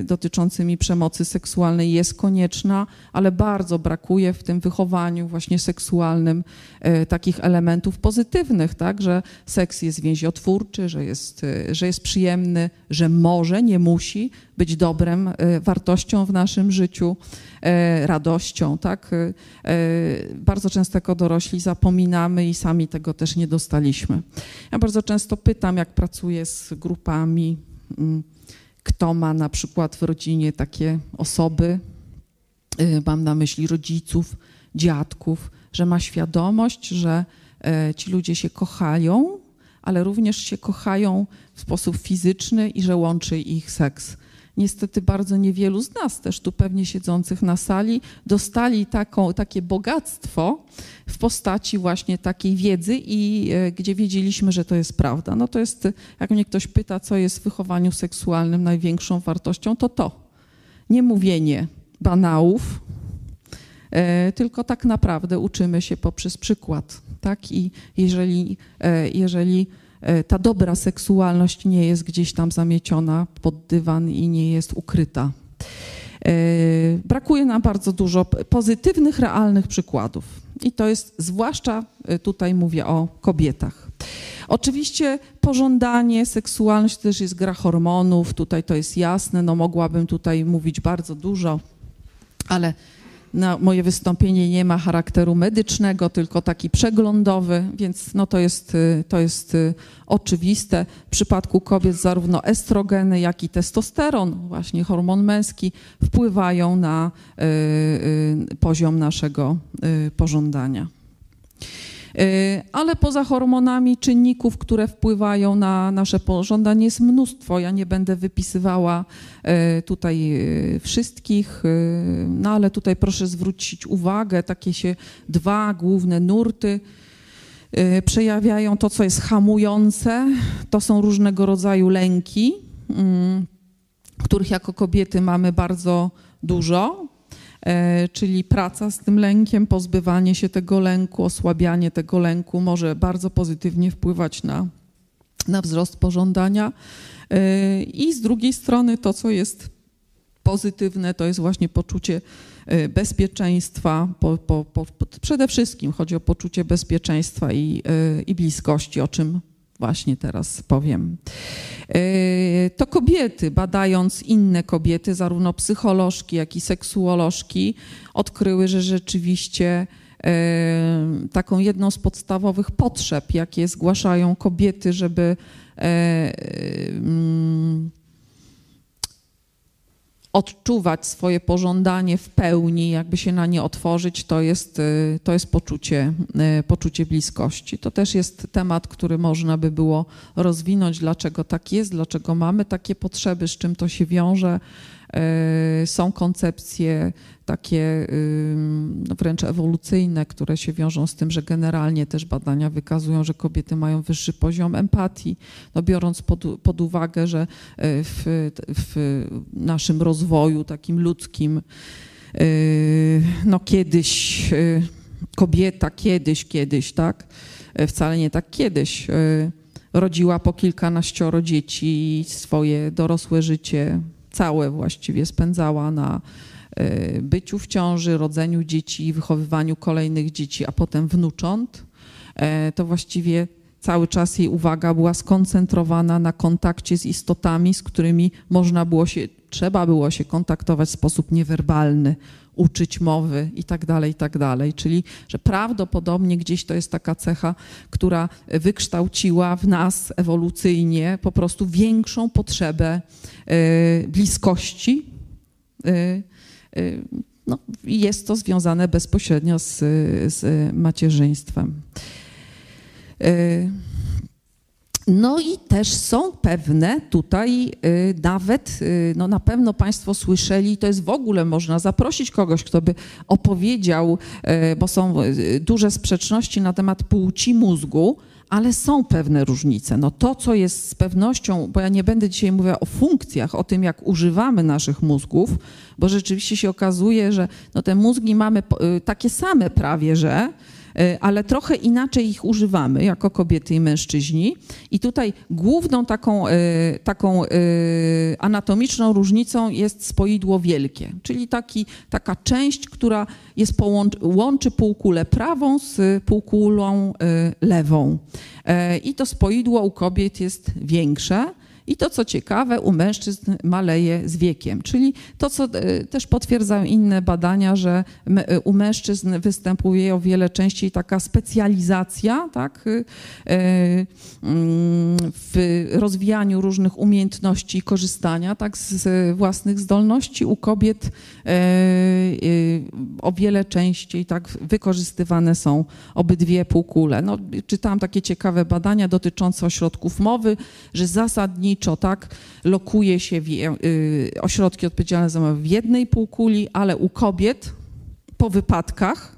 y, dotyczącymi przemocy seksualnej jest konieczna, ale bardzo brakuje w tym wychowaniu właśnie seksualnym takich elementów pozytywnych, tak, że seks jest więziotwórczy, że jest, że jest przyjemny, że może, nie musi być dobrem, wartością w naszym życiu, radością, tak. Bardzo często jako dorośli zapominamy i sami tego też nie dostaliśmy. Ja bardzo często pytam, jak pracuję z grupami, mm, kto ma na przykład w rodzinie takie osoby, mam na myśli rodziców, dziadków, że ma świadomość, że e, ci ludzie się kochają, ale również się kochają w sposób fizyczny i że łączy ich seks niestety bardzo niewielu z nas, też tu pewnie siedzących na sali, dostali taką, takie bogactwo w postaci właśnie takiej wiedzy i e, gdzie wiedzieliśmy, że to jest prawda. No to jest, jak mnie ktoś pyta, co jest w wychowaniu seksualnym największą wartością, to to. Nie mówienie banałów, e, tylko tak naprawdę uczymy się poprzez przykład. Tak? I jeżeli, e, jeżeli ta dobra seksualność nie jest gdzieś tam zamieciona pod dywan i nie jest ukryta. E, brakuje nam bardzo dużo pozytywnych, realnych przykładów. I to jest zwłaszcza e, tutaj mówię o kobietach. Oczywiście pożądanie, seksualność to też jest gra hormonów, tutaj to jest jasne, no mogłabym tutaj mówić bardzo dużo, ale na moje wystąpienie nie ma charakteru medycznego, tylko taki przeglądowy, więc no to, jest, to jest oczywiste. W przypadku kobiet zarówno estrogeny, jak i testosteron, właśnie hormon męski, wpływają na poziom naszego pożądania. Y, ale poza hormonami czynników, które wpływają na nasze pożądanie jest mnóstwo. Ja nie będę wypisywała y, tutaj y, wszystkich, no ale tutaj proszę zwrócić uwagę, takie się dwa główne nurty przejawiają to, co jest hamujące. To są różnego rodzaju lęki, mm, których jako kobiety mamy bardzo dużo. E, czyli praca z tym lękiem, pozbywanie się tego lęku, osłabianie tego lęku może bardzo pozytywnie wpływać na, na wzrost pożądania. E, I z drugiej strony to, co jest pozytywne, to jest właśnie poczucie e, bezpieczeństwa. Po, po, po, przede wszystkim chodzi o poczucie bezpieczeństwa i, i bliskości, o czym właśnie teraz powiem. E, to kobiety, badając inne kobiety, zarówno psycholożki, jak i seksuolożki, odkryły, że rzeczywiście e, taką jedną z podstawowych potrzeb, jakie zgłaszają kobiety, żeby e, mm, odczuwać swoje pożądanie w pełni, jakby się na nie otworzyć, to jest, y, to jest poczucie, y, poczucie bliskości. To też jest temat, który można by było rozwinąć, dlaczego tak jest, dlaczego mamy takie potrzeby, z czym to się wiąże. Y, są koncepcje takie no wręcz ewolucyjne, które się wiążą z tym, że generalnie też badania wykazują, że kobiety mają wyższy poziom empatii, no biorąc pod, pod uwagę, że w, w naszym rozwoju takim ludzkim, no kiedyś kobieta, kiedyś, kiedyś, tak, wcale nie tak kiedyś, rodziła po kilkanaścioro dzieci i swoje dorosłe życie całe właściwie spędzała na e, byciu w ciąży, rodzeniu dzieci, wychowywaniu kolejnych dzieci, a potem wnucząt, e, to właściwie cały czas jej uwaga była skoncentrowana na kontakcie z istotami, z którymi można było się, trzeba było się kontaktować w sposób niewerbalny, uczyć mowy i tak dalej, i tak dalej. Czyli, że prawdopodobnie gdzieś to jest taka cecha, która wykształciła w nas ewolucyjnie po prostu większą potrzebę e, bliskości. E, e, no, jest to związane bezpośrednio z, z macierzyństwem. No i też są pewne tutaj y, nawet, y, no na pewno Państwo słyszeli, to jest w ogóle można zaprosić kogoś, kto by opowiedział, y, bo są duże sprzeczności na temat płci mózgu, ale są pewne różnice. No to, co jest z pewnością, bo ja nie będę dzisiaj mówiła o funkcjach, o tym, jak używamy naszych mózgów, bo rzeczywiście się okazuje, że no te mózgi mamy takie same prawie, że ale trochę inaczej ich używamy jako kobiety i mężczyźni. I tutaj główną taką, e, taką e, anatomiczną różnicą jest spoidło wielkie, czyli taki, taka część, która jest połącz, łączy półkulę prawą z półkulą lewą. I to spoidło u kobiet jest większe. I to, co ciekawe, u mężczyzn maleje z wiekiem. Czyli to, co e, też potwierdzają inne badania, że e, u mężczyzn występuje o wiele częściej taka specjalizacja tak, e, mm, w rozwijaniu różnych umiejętności korzystania tak, z własnych zdolności. U kobiet o wiele częściej tak wykorzystywane są obydwie półkule. No, czytałam takie ciekawe badania dotyczące ośrodków mowy, że zasadniczo zasadniczo, tak, lokuje się w, y, ośrodki odpowiedzialne za w jednej półkuli, ale u kobiet po wypadkach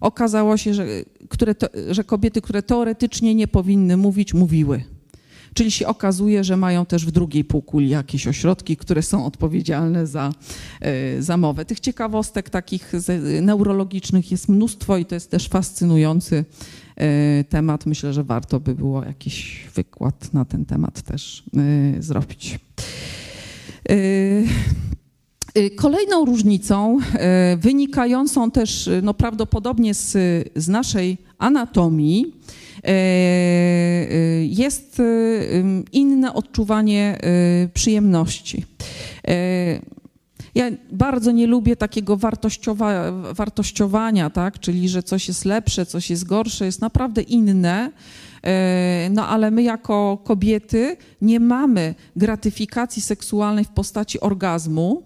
okazało się, że, które to, że kobiety, które teoretycznie nie powinny mówić, mówiły. Czyli się okazuje, że mają też w drugiej półkuli jakieś ośrodki, które są odpowiedzialne za, y, za mowę. Tych ciekawostek takich neurologicznych jest mnóstwo i to jest też fascynujący E, temat. Myślę, że warto by było jakiś wykład na ten temat też e, zrobić. E, kolejną różnicą, wynikającą też no, prawdopodobnie z, z naszej anatomii, jest inne odczuwanie przyjemności. Ja bardzo nie lubię takiego wartościowa, wartościowania, tak? czyli że coś jest lepsze, coś jest gorsze, jest naprawdę inne. E, no ale my jako kobiety nie mamy gratyfikacji seksualnej w postaci orgazmu,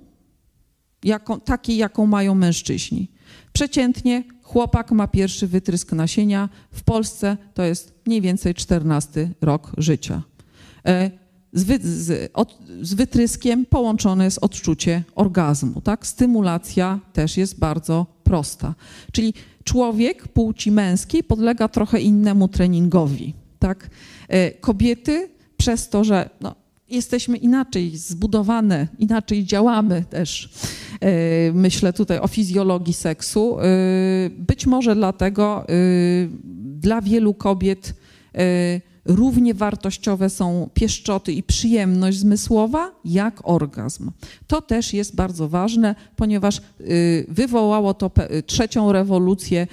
jaką, takiej, jaką mają mężczyźni. Przeciętnie chłopak ma pierwszy wytrysk nasienia. W Polsce to jest mniej więcej 14 rok życia. Z, wy, z, od, z, wytryskiem połączone jest odczucie orgazmu. Tak? Stymulacja też jest bardzo prosta. Czyli człowiek płci męskiej podlega trochę innemu treningowi. Tak? E, kobiety przez to, że no, jesteśmy inaczej zbudowane, inaczej działamy też. E, myślę tutaj o fizjologii seksu. E, być może dlatego dla wielu kobiet równie wartościowe są pieszczoty i przyjemność zmysłowa, jak orgazm. To też jest bardzo ważne, ponieważ y, wywołało to trzecią rewolucję y,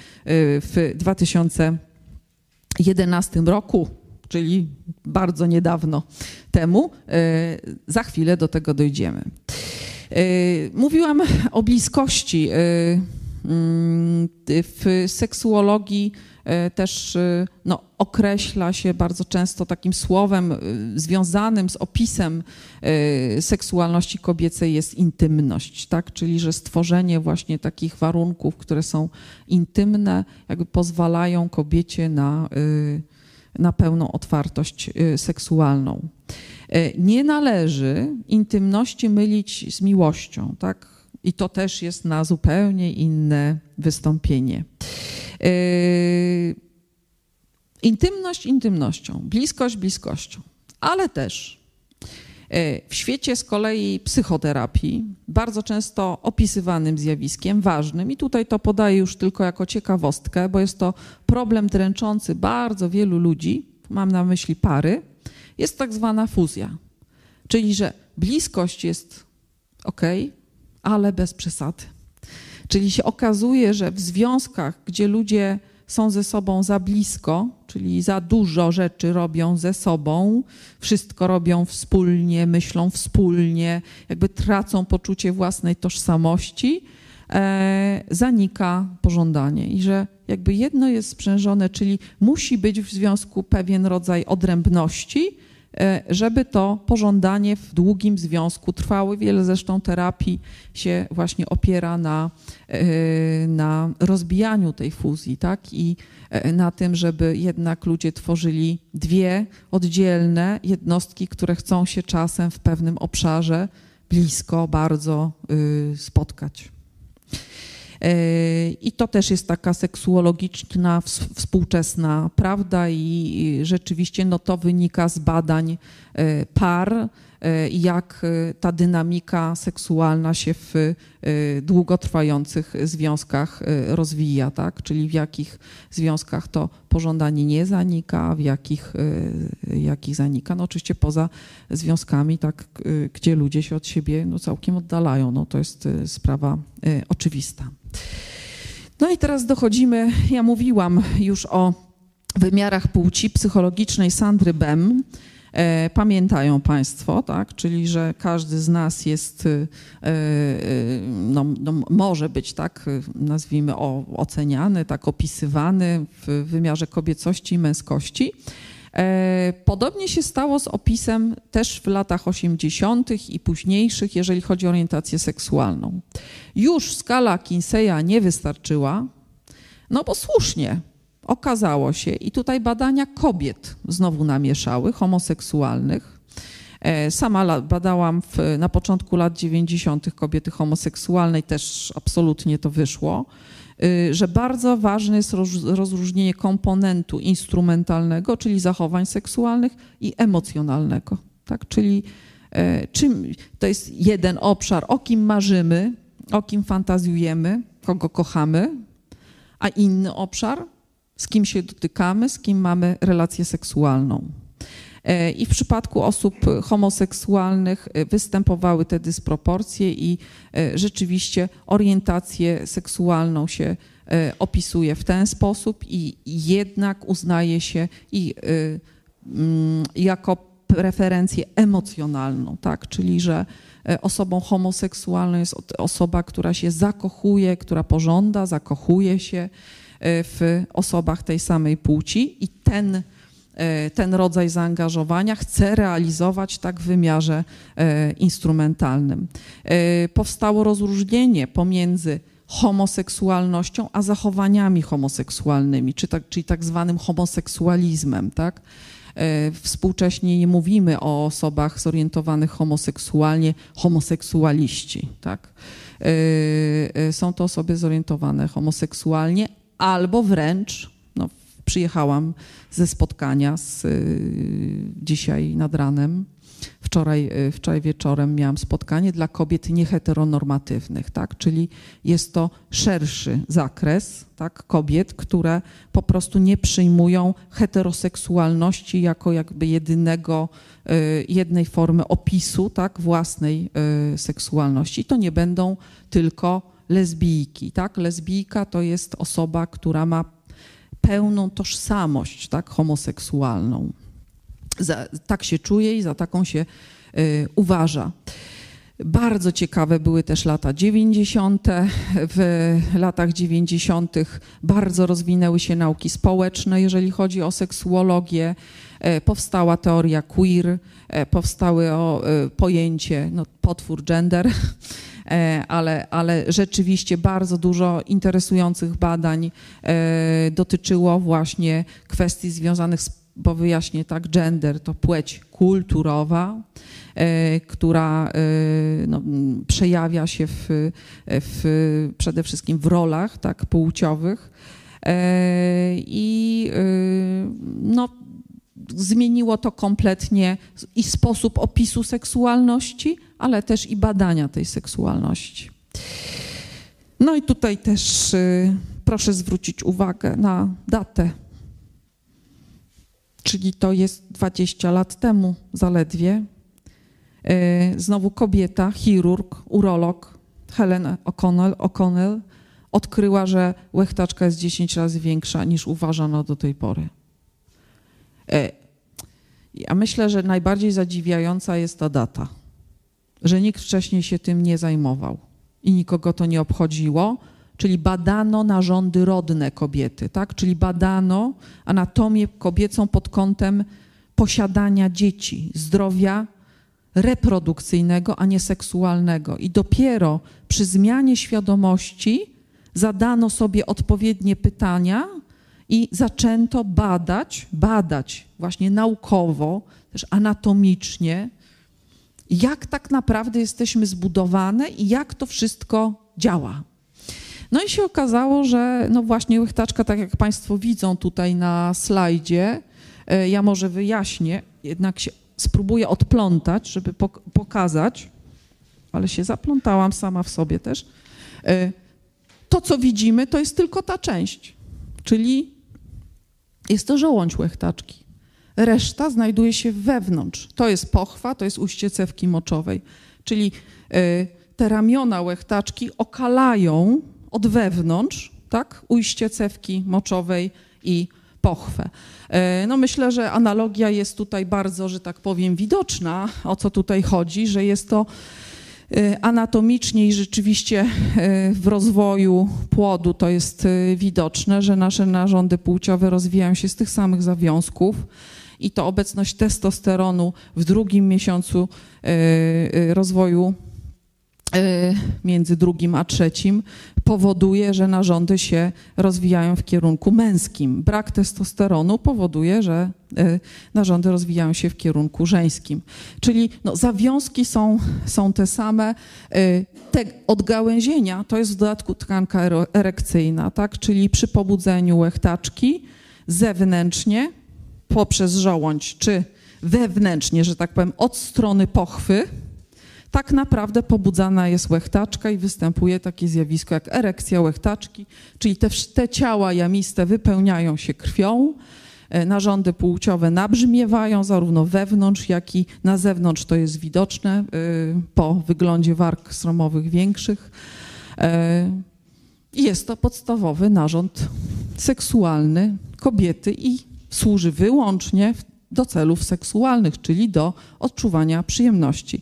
w 2011 roku, czyli bardzo niedawno temu. Y, za chwilę do tego dojdziemy. Mówiłam o bliskości. W seksuologii też e, no, określa się bardzo często takim słowem e, związanym z opisem seksualności kobiecej jest intymność, tak? czyli że stworzenie właśnie takich warunków, które są intymne, jakby pozwalają kobiecie na, na pełną otwartość seksualną. Nie należy intymności mylić z miłością, tak? I to też jest na zupełnie inne wystąpienie. Yy, intymność intymnością, bliskość bliskością, ale też yy, w świecie z kolei psychoterapii, bardzo często opisywanym zjawiskiem, ważnym, i tutaj to podaję już tylko jako ciekawostkę, bo jest to problem dręczący bardzo wielu ludzi, mam na myśli pary, jest tak zwana fuzja. Czyli, że bliskość jest ok, ale bez przesady. Czyli się okazuje, że w związkach, gdzie ludzie są ze sobą za blisko, czyli za dużo rzeczy robią ze sobą, wszystko robią wspólnie, myślą wspólnie, jakby tracą poczucie własnej tożsamości, e, zanika pożądanie. I że jakby jedno jest sprzężone, czyli musi być w związku pewien rodzaj odrębności, żeby to pożądanie w długim związku trwało. Wiele zresztą terapii się właśnie opiera na, e, na rozbijaniu tej fuzji, tak? I e, na tym, żeby jednak ludzie tworzyli dwie oddzielne jednostki, które chcą się czasem w pewnym obszarze blisko bardzo y, spotkać. I to też jest taka seksuologiczna, współczesna prawda, i rzeczywiście no, to wynika z badań e, par, jak e, ta dynamika seksualna się w długotrwałych związkach rozwija, tak? czyli w jakich związkach to pożądanie nie zanika, w jakich, jakich zanika. No oczywiście poza związkami, tak, gdzie ludzie się od siebie no, całkiem oddalają. No, to jest sprawa oczywista. No i teraz dochodzimy, ja mówiłam już o wymiarach płci psychologicznej Sandry Bem. E, pamiętają Państwo, tak? czyli że każdy z nas jest, e, e, no, no, może być tak, nazwijmy, o, oceniany, tak opisywany w wymiarze kobiecości i męskości. Podobnie się stało z opisem też w latach 80. i późniejszych, jeżeli chodzi o orientację seksualną. Już skala Kinseya nie wystarczyła, no bo słusznie okazało się, i tutaj badania kobiet znowu namieszały, homoseksualnych. E, sama badałam w, na początku lat 90. kobiety homoseksualnej, też absolutnie to wyszło. Y, że bardzo ważne jest rozróżnienie komponentu instrumentalnego, czyli zachowań seksualnych i emocjonalnego. Tak? Czyli e, czym, to jest jeden obszar, o kim marzymy, o kim fantazjujemy, kogo kochamy, a inny obszar, z kim się dotykamy, z kim mamy relację seksualną. E, I w przypadku osób homoseksualnych e, występowały te dysproporcje i e, rzeczywiście orientację seksualną się opisuje w ten sposób i jednak uznaje się i mm, jako preferencję emocjonalną, tak? Czyli, że osobą homoseksualną jest osoba, która się zakochuje, która pożąda, zakochuje się w osobach tej samej płci i ten, e, ten rodzaj zaangażowania chce realizować tak w wymiarze instrumentalnym. Powstało rozróżnienie pomiędzy homoseksualnością, a zachowaniami homoseksualnymi, czy tak, czyli tak zwanym homoseksualizmem. Tak? E, współcześnie nie mówimy o osobach zorientowanych homoseksualnie, homoseksualiści. Tak? E, e, są to osoby zorientowane homoseksualnie albo wręcz, no, przyjechałam ze spotkania z, dzisiaj nad ranem, Wczoraj, y, wczoraj wieczorem miałam spotkanie dla kobiet nieheteronormatywnych, tak? czyli jest to szerszy zakres tak? kobiet, które po prostu nie przyjmują heteroseksualności jako jakby jedynego, y, jednej formy opisu tak? własnej y, seksualności. To nie będą tylko lesbijki. Tak? Lesbijka to jest osoba, która ma pełną tożsamość tak? homoseksualną za, tak się czuje i za taką się y, uważa. Bardzo ciekawe były też lata 90. W latach 90. bardzo rozwinęły się nauki społeczne, jeżeli chodzi o seksuologię. E, powstała teoria queer, e, powstały o, e, pojęcie, no, potwór gender, ale, ale rzeczywiście bardzo dużo interesujących badań dotyczyło właśnie kwestii związanych z bo wyjaśnię tak, gender. To płeć kulturowa, e, która e, no, przejawia się w, w, przede wszystkim w rolach tak, płciowych. E, i no, zmieniło to kompletnie i sposób opisu seksualności, ale też i badania tej seksualności. No i tutaj też proszę zwrócić uwagę na datę czyli to jest 20 lat temu zaledwie. E, znowu kobieta, chirurg, urolog Helen O'Connell, O'Connell odkryła, że łechtaczka jest 10 razy większa niż uważano do tej pory. E, ja myślę, że najbardziej zadziwiająca jest ta data, że nikt wcześniej się tym nie zajmował i nikogo to nie obchodziło, czyli badano narządy rodne kobiety, tak? czyli badano anatomię kobiecą pod kątem posiadania dzieci, zdrowia reprodukcyjnego, a nie seksualnego. I dopiero przy zmianie świadomości zadano sobie odpowiednie pytania i zaczęto badać, badać właśnie naukowo, też anatomicznie, jak tak naprawdę jesteśmy zbudowane i jak to wszystko działa. No i się okazało, że no właśnie łychtaczka, tak jak Państwo widzą tutaj na slajdzie, e, ja może wyjaśnię, jednak się spróbuję odplątać, żeby pokazać, ale się zaplątałam sama w sobie też. E, to, co widzimy, to jest tylko ta część, czyli jest to żołądź łechtaczki. Reszta znajduje się wewnątrz. To jest pochwa, to jest ujście cewki moczowej, czyli e, te ramiona łechtaczki okalają od wewnątrz, tak, ujście cewki moczowej i pochwę. E, no myślę, że analogia jest tutaj bardzo, że tak powiem, widoczna, o co tutaj chodzi, że jest to anatomicznie i rzeczywiście e, w rozwoju płodu to jest widoczne, że nasze narządy płciowe rozwijają się z tych samych zawiązków i to obecność testosteronu w drugim miesiącu rozwoju między drugim a trzecim powoduje, że narządy się rozwijają w kierunku męskim. Brak testosteronu powoduje, że e, narządy rozwijają się w kierunku żeńskim. Czyli no, zawiązki są, są te same. E, te odgałęzienia to jest w dodatku tkanka erekcyjna, tak? czyli przy pobudzeniu łechtaczki zewnętrznie poprzez żołądź, czy wewnętrznie, że tak powiem, od strony pochwy, tak naprawdę pobudzana jest łechtaczka i występuje takie zjawisko jak erekcja łechtaczki, czyli te, te ciała jamiste wypełniają się krwią, e, narządy płciowe nabrzmiewają zarówno wewnątrz, jak i na zewnątrz. To jest widoczne e, po wyglądzie warg sromowych większych. E, jest to podstawowy narząd seksualny kobiety i służy wyłącznie do celów seksualnych, czyli do odczuwania przyjemności.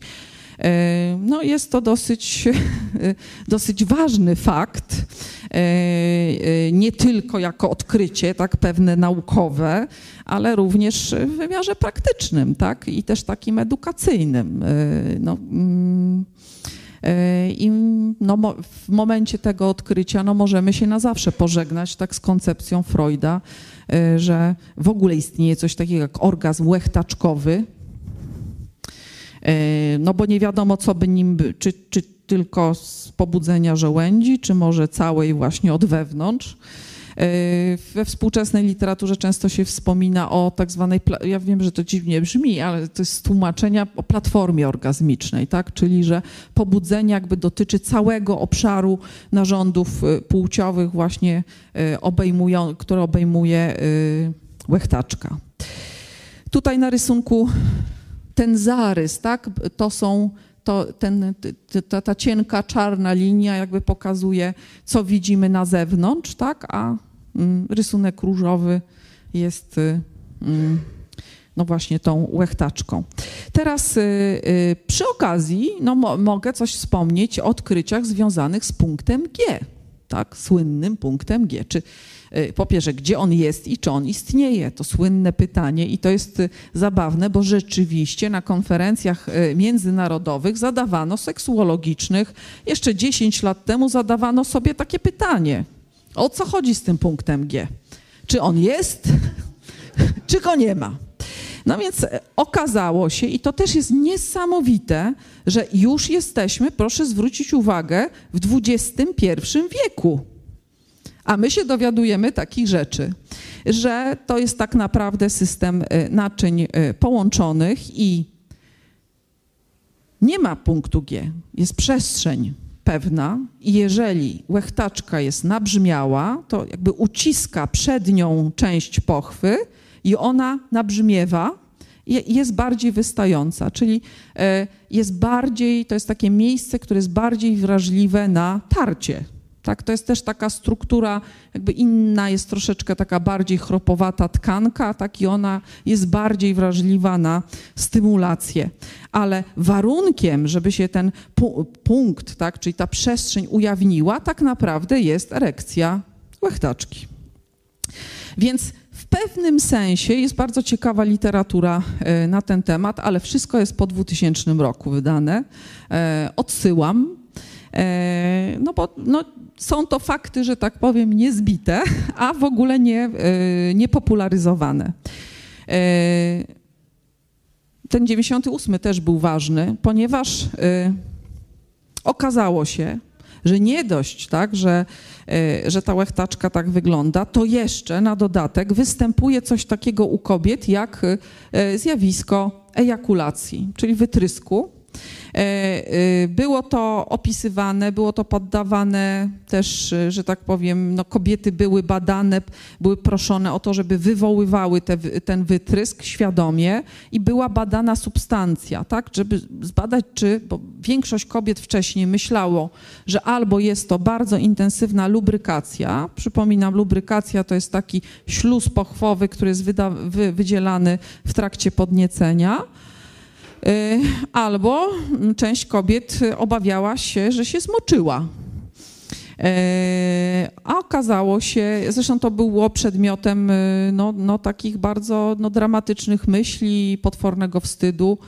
E, no jest to dosyć, *laughs* dosyć ważny fakt, e, e, nie tylko jako odkrycie, tak, pewne naukowe, ale również w wymiarze praktycznym, tak, i też takim edukacyjnym. No, mm, i no, w momencie tego odkrycia no, możemy się na zawsze pożegnać tak z koncepcją Freuda, że w ogóle istnieje coś takiego jak orgazm łechtaczkowy, no bo nie wiadomo, co by nim, czy, czy tylko z pobudzenia żołędzi, czy może całej właśnie od wewnątrz. E, we współczesnej literaturze często się wspomina o tak zwanej, ja wiem, że to dziwnie brzmi, ale to jest tłumaczenia o platformie orgazmicznej, tak? czyli że pobudzenie jakby dotyczy całego obszaru narządów e, płciowych właśnie obejmują, które obejmuje łechtaczka. Tutaj na rysunku ten zarys, tak, to są, to, ten, ta, ta cienka czarna linia jakby pokazuje, co widzimy na zewnątrz, tak, a mm, rysunek różowy jest y, mm, no właśnie tą łechtaczką. Teraz y, y, przy okazji no, mo, mogę coś wspomnieć o odkryciach związanych z punktem G, tak, słynnym punktem G. Czy po pierwsze, gdzie on jest i czy on istnieje? To słynne pytanie i to jest y, zabawne, bo rzeczywiście na konferencjach y, międzynarodowych zadawano seksuologicznych, jeszcze 10 lat temu zadawano sobie takie pytanie. O co chodzi z tym punktem G? Czy on jest, *laughs* czy go nie ma? No więc okazało się, i to też jest niesamowite, że już jesteśmy, proszę zwrócić uwagę, w XXI wieku. A my się dowiadujemy takich rzeczy, że to jest tak naprawdę system y, naczyń y, połączonych i nie ma punktu G, jest przestrzeń pewna i jeżeli łechtaczka jest nabrzmiała, to jakby uciska przednią część pochwy i ona nabrzmiewa jest bardziej wystająca, czyli y, jest bardziej, to jest takie miejsce, które jest bardziej wrażliwe na tarcie tak, to jest też taka struktura, jakby inna, jest troszeczkę taka bardziej chropowata tkanka, tak i ona jest bardziej wrażliwa na stymulację. Ale warunkiem, żeby się ten pu punkt, tak, czyli ta przestrzeń ujawniła, tak naprawdę jest erekcja łechtaczki. Więc w pewnym sensie jest bardzo ciekawa literatura e, na ten temat, ale wszystko jest po 2000 roku wydane. E, odsyłam. E, no bo no, są to fakty, że tak powiem, niezbite, a w ogóle nie, e, niepopularyzowane. E, ten 98 też był ważny, ponieważ okazało się, że nie dość, tak, że, że ta łechtaczka tak wygląda, to jeszcze na dodatek występuje coś takiego u kobiet jak zjawisko ejakulacji, czyli wytrysku. E, e, było to opisywane, było to poddawane też, e, że tak powiem, no kobiety były badane, były proszone o to, żeby wywoływały te, ten wytrysk świadomie i była badana substancja, tak, żeby zbadać, czy, bo większość kobiet wcześniej myślało, że albo jest to bardzo intensywna lubrykacja, przypominam, lubrykacja to jest taki śluz pochwowy, który jest wyda, wy, wydzielany w trakcie podniecenia, albo część kobiet obawiała się, że się zmoczyła. Y, a okazało się, zresztą to było przedmiotem y, no, no, takich bardzo no, dramatycznych myśli, potwornego wstydu,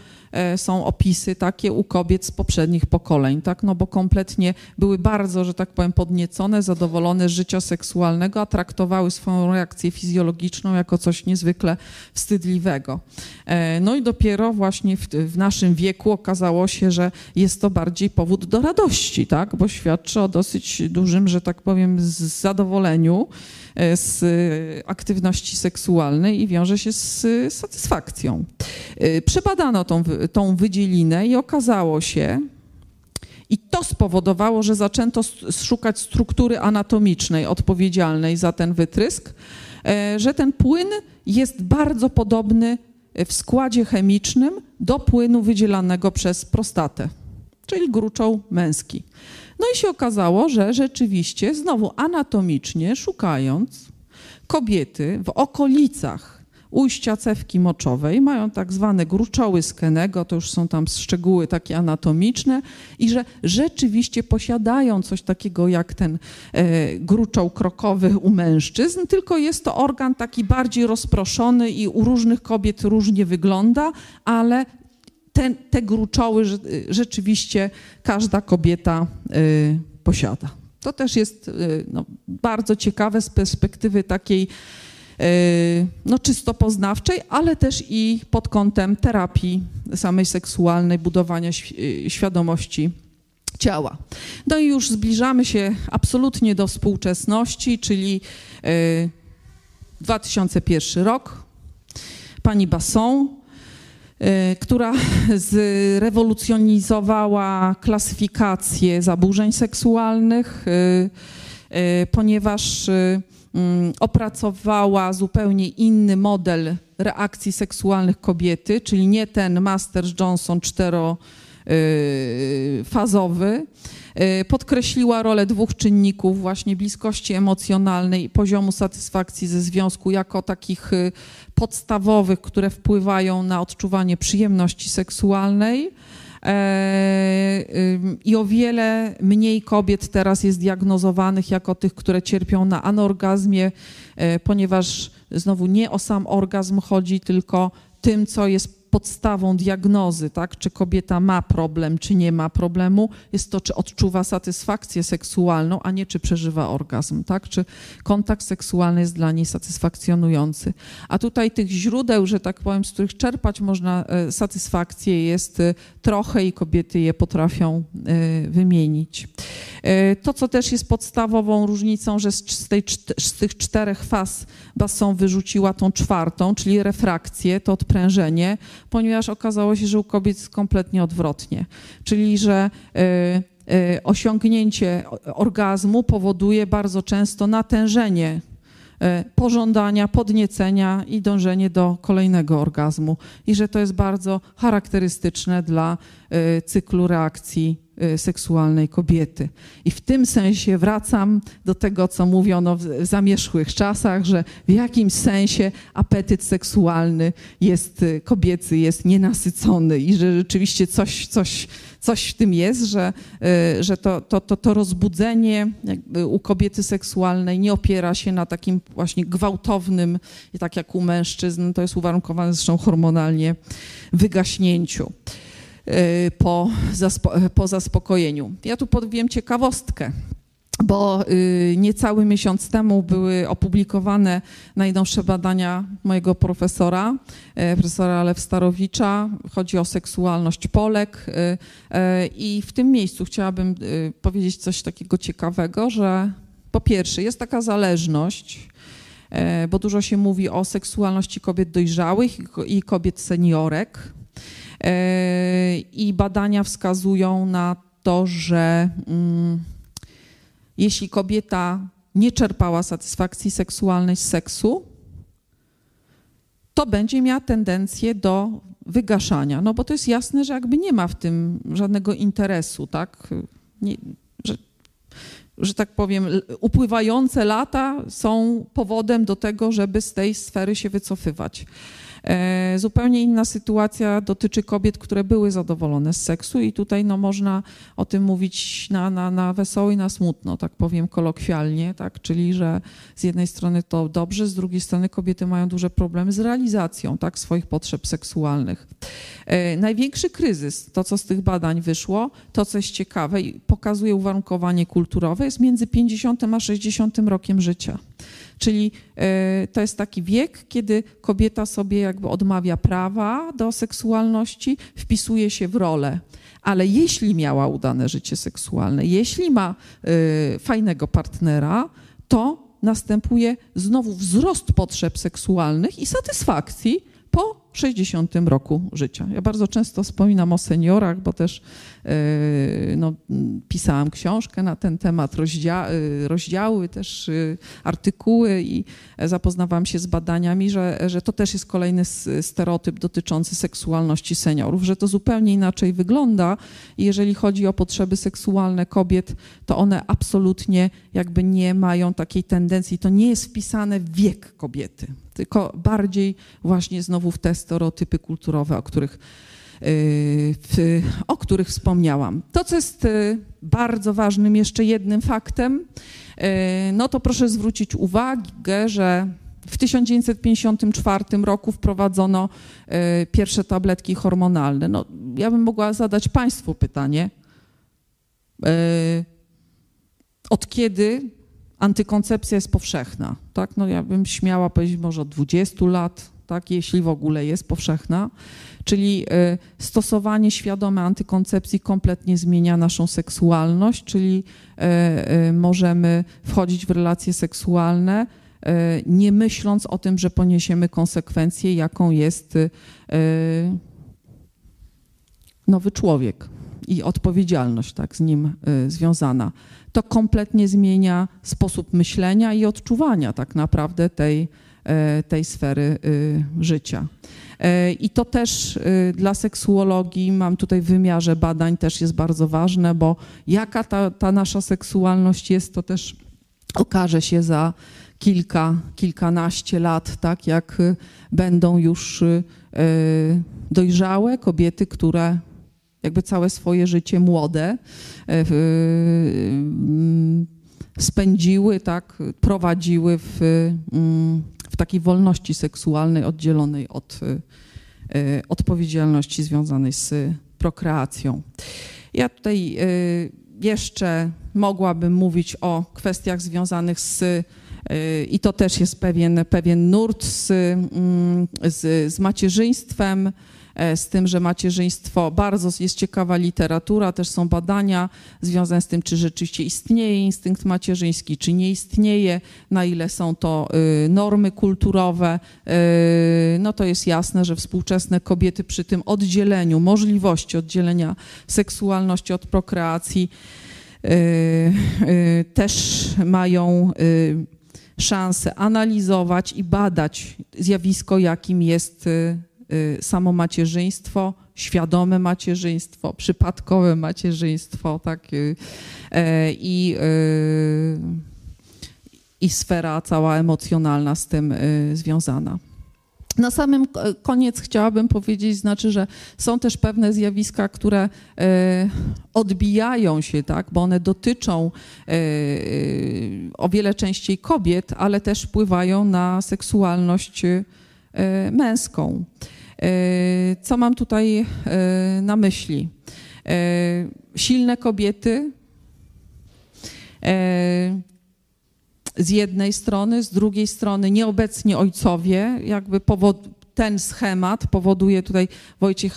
są opisy takie u kobiet z poprzednich pokoleń, tak? No bo kompletnie były bardzo, że tak powiem, podniecone, zadowolone z życia seksualnego, a traktowały swoją reakcję fizjologiczną jako coś niezwykle wstydliwego. E, no i dopiero właśnie w, w naszym wieku okazało się, że jest to bardziej powód do radości, tak? Bo świadczy o dosyć dużym, że tak powiem, zadowoleniu E, z aktywności seksualnej i wiąże się z satysfakcją. E, przebadano tą, tą wydzielinę i okazało się, i to spowodowało, że zaczęto szukać struktury anatomicznej odpowiedzialnej za ten wytrysk, e, że ten płyn jest bardzo podobny w składzie chemicznym do płynu wydzielanego przez prostatę, czyli gruczoł męski. No i się okazało, że rzeczywiście, znowu anatomicznie szukając, kobiety w okolicach ujścia cewki moczowej, mają tak zwane gruczoły skenego, to już są tam szczegóły takie anatomiczne i że rzeczywiście posiadają coś takiego jak ten e, gruczoł krokowy u mężczyzn, tylko jest to organ taki bardziej rozproszony i u różnych kobiet różnie wygląda, ale te, te gruczoły rzeczywiście każda kobieta y, posiada. To też jest y, no, bardzo ciekawe z perspektywy takiej y, no, czysto poznawczej, ale też i pod kątem terapii samej seksualnej, budowania świadomości ciała. No i już zbliżamy się absolutnie do współczesności, czyli 2001 rok. Pani Basson która *laughs* zrewolucjonizowała klasyfikację zaburzeń seksualnych, y, y, ponieważ mm, opracowała zupełnie inny model reakcji seksualnych kobiety, czyli nie ten Masters-Johnson czterofazowy. Podkreśliła rolę dwóch czynników, właśnie bliskości emocjonalnej i poziomu satysfakcji ze związku, jako takich podstawowych, które wpływają na odczuwanie przyjemności seksualnej. E, I o wiele mniej kobiet teraz jest diagnozowanych jako tych, które cierpią na anorgazmie, e, ponieważ znowu nie o sam orgazm chodzi, tylko tym, co jest podstawą diagnozy, tak? czy kobieta ma problem, czy nie ma problemu, jest to, czy odczuwa satysfakcję seksualną, a nie czy przeżywa orgazm, tak? czy kontakt seksualny jest dla niej satysfakcjonujący. A tutaj tych źródeł, że tak powiem, z których czerpać można e, satysfakcję jest e, trochę i kobiety je potrafią e, wymienić. To, co też jest podstawową różnicą, że z, tej, z tych czterech faz Basson wyrzuciła tą czwartą, czyli refrakcję, to odprężenie, ponieważ okazało się, że u kobiet jest kompletnie odwrotnie. Czyli, że y, y, osiągnięcie orgazmu powoduje bardzo często natężenie y, pożądania, podniecenia i dążenie do kolejnego orgazmu. I że to jest bardzo charakterystyczne dla cyklu reakcji seksualnej kobiety. I w tym sensie wracam do tego, co mówiono w, zamierzchłych czasach, że w jakimś sensie apetyt seksualny jest y, kobiecy, jest nienasycony i że rzeczywiście coś, coś, coś w tym jest, że, y, że to, to, to, to rozbudzenie u kobiety seksualnej nie opiera się na takim właśnie gwałtownym, tak jak u mężczyzn, to jest uwarunkowane zresztą hormonalnie, wygaśnięciu. Y, po, po zaspokojeniu. Ja tu powiem ciekawostkę bo y, niecały miesiąc temu były opublikowane najnowsze badania mojego profesora, y, profesora Lew Starowicza. Chodzi o seksualność Polek i w tym miejscu chciałabym powiedzieć coś takiego ciekawego, że po pierwsze jest taka zależność, bo dużo się mówi o seksualności kobiet dojrzałych i kobiet seniorek, I badania wskazują na to, że mm, jeśli kobieta nie czerpała satysfakcji seksualnej z seksu, to będzie miała tendencję do wygaszania. No bo to jest jasne, że jakby nie ma w tym żadnego interesu, tak? Nie, że, że tak powiem, upływające lata są powodem do tego, żeby z tej sfery się wycofywać. E, zupełnie inna sytuacja dotyczy kobiet, które były zadowolone z seksu i tutaj no, można o tym mówić na, na, na wesoło i na smutno, tak powiem kolokwialnie, tak? czyli że z jednej strony to dobrze, z drugiej strony kobiety mają duże problemy z realizacją tak, swoich potrzeb seksualnych. E, największy kryzys, to co z tych badań wyszło, to co jest ciekawe i pokazuje uwarunkowanie kulturowe, jest między 50 a 60 rokiem życia. Czyli e, to jest taki wiek, kiedy kobieta sobie jakby odmawia prawa do seksualności, wpisuje się w rolę. Ale jeśli miała udane życie seksualne, jeśli ma e, fajnego partnera, to następuje znowu wzrost potrzeb seksualnych i satysfakcji po 60 roku życia. Ja bardzo często wspominam o seniorach, bo też no, pisałam książkę na ten temat, rozdzia e, rozdziały, też e, artykuły i zapoznawałam się z badaniami, że, że to też jest kolejny stereotyp dotyczący seksualności seniorów, że to zupełnie inaczej wygląda. I jeżeli chodzi o potrzeby seksualne kobiet, to one absolutnie jakby nie mają takiej tendencji, to nie jest wpisane w wiek kobiety tylko bardziej właśnie znowu w te stereotypy kulturowe, o których, w, o których wspomniałam. To, co jest bardzo ważnym jeszcze jednym faktem, no to proszę zwrócić uwagę, że w 1954 roku wprowadzono pierwsze tabletki hormonalne. No, ja bym mogła zadać Państwu pytanie, od kiedy antykoncepcja jest powszechna. Tak? No ja bym śmiała powiedzieć może od 20 lat, tak? jeśli w ogóle jest powszechna. Czyli y, stosowanie świadome antykoncepcji kompletnie zmienia naszą seksualność, czyli y, y, możemy wchodzić w relacje seksualne, nie myśląc o tym, że poniesiemy konsekwencję, jaką jest nowy człowiek i odpowiedzialność tak, z nim związana to kompletnie zmienia sposób myślenia i odczuwania tak naprawdę tej, e, tej sfery y, życia. E, I to też dla seksuologii, mam tutaj w wymiarze badań, też jest bardzo ważne, bo jaka ta, ta nasza seksualność jest, to też okaże się za kilka, kilkanaście lat, tak jak będą już dojrzałe kobiety, które jakby całe swoje życie młode e, mm, spędziły, tak, prowadziły w, mm, w takiej wolności seksualnej oddzielonej od e, odpowiedzialności związanej z prokreacją. Ja tutaj e, jeszcze mogłabym mówić o kwestiach związanych z i to też jest pewien, pewien nurt z, mm, z, z macierzyństwem, z tym, że macierzyństwo, bardzo jest ciekawa literatura, też są badania związane z tym, czy rzeczywiście istnieje instynkt macierzyński, czy nie istnieje, na ile są to y, normy kulturowe. Y, no to jest jasne, że współczesne kobiety przy tym oddzieleniu, możliwości oddzielenia seksualności od prokreacji y, też mają szansę analizować i badać zjawisko, jakim jest samo macierzyństwo, świadome macierzyństwo, przypadkowe macierzyństwo, tak, y, e, i, y, i sfera cała emocjonalna z tym związana. Na samym koniec chciałabym powiedzieć, znaczy, że są też pewne zjawiska, które odbijają się, tak, bo one dotyczą o wiele częściej kobiet, ale też wpływają na seksualność męską. E, co mam tutaj e, na myśli? E, silne kobiety z jednej strony, z drugiej strony nieobecnie ojcowie, jakby powod, ten schemat powoduje tutaj Wojciech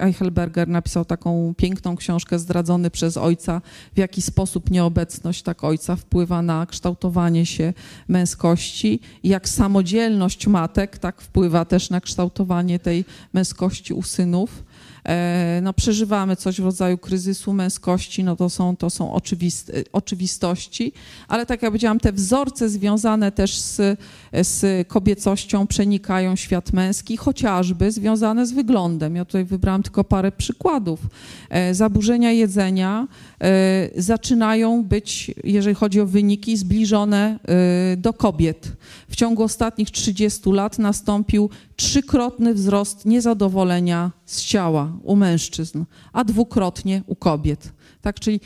Eichelberger napisał taką piękną książkę Zdradzony przez ojca, w jaki sposób nieobecność tak ojca wpływa na kształtowanie się męskości jak samodzielność matek tak wpływa też na kształtowanie tej męskości u synów. E, no, przeżywamy coś w rodzaju kryzysu męskości, no to są, to są oczywist, oczywistości, ale tak jak powiedziałam, te wzorce związane też z, z kobiecością przenikają świat męski, chociażby związane z wyglądem. Ja tutaj wybrałam tylko parę przykładów. E, zaburzenia jedzenia e, zaczynają być, jeżeli chodzi o wyniki, zbliżone do kobiet. W ciągu ostatnich 30 lat nastąpił trzykrotny wzrost niezadowolenia z ciała u mężczyzn, a dwukrotnie u kobiet. Tak, czyli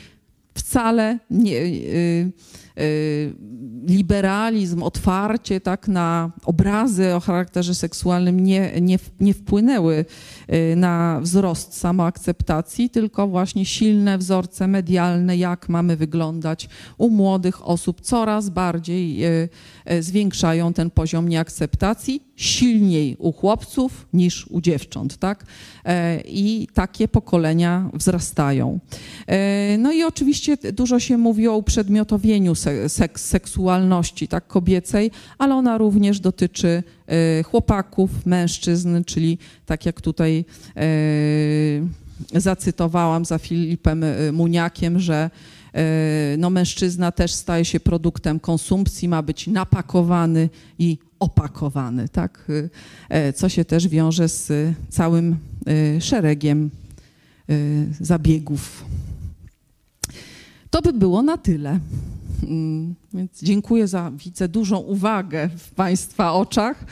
wcale nie, y, y, liberalizm, otwarcie tak, na obrazy o charakterze seksualnym nie, nie, nie wpłynęły y, na wzrost samoakceptacji, tylko właśnie silne wzorce medialne, jak mamy wyglądać u młodych osób, coraz bardziej y, y, zwiększają ten poziom nieakceptacji, silniej u chłopców niż u dziewcząt, tak? E, I takie pokolenia wzrastają. E, no i oczywiście dużo się mówi o uprzedmiotowieniu seks, seksualności tak, kobiecej, ale ona również dotyczy e, chłopaków, mężczyzn, czyli tak jak tutaj zacytowałam za Filipem Muniakiem, że no mężczyzna też staje się produktem konsumpcji, ma być napakowany i opakowany, tak? co się też wiąże z całym szeregiem zabiegów. To by było na tyle. Mm, Więc dziękuję za, widzę dużą uwagę w Państwa oczach.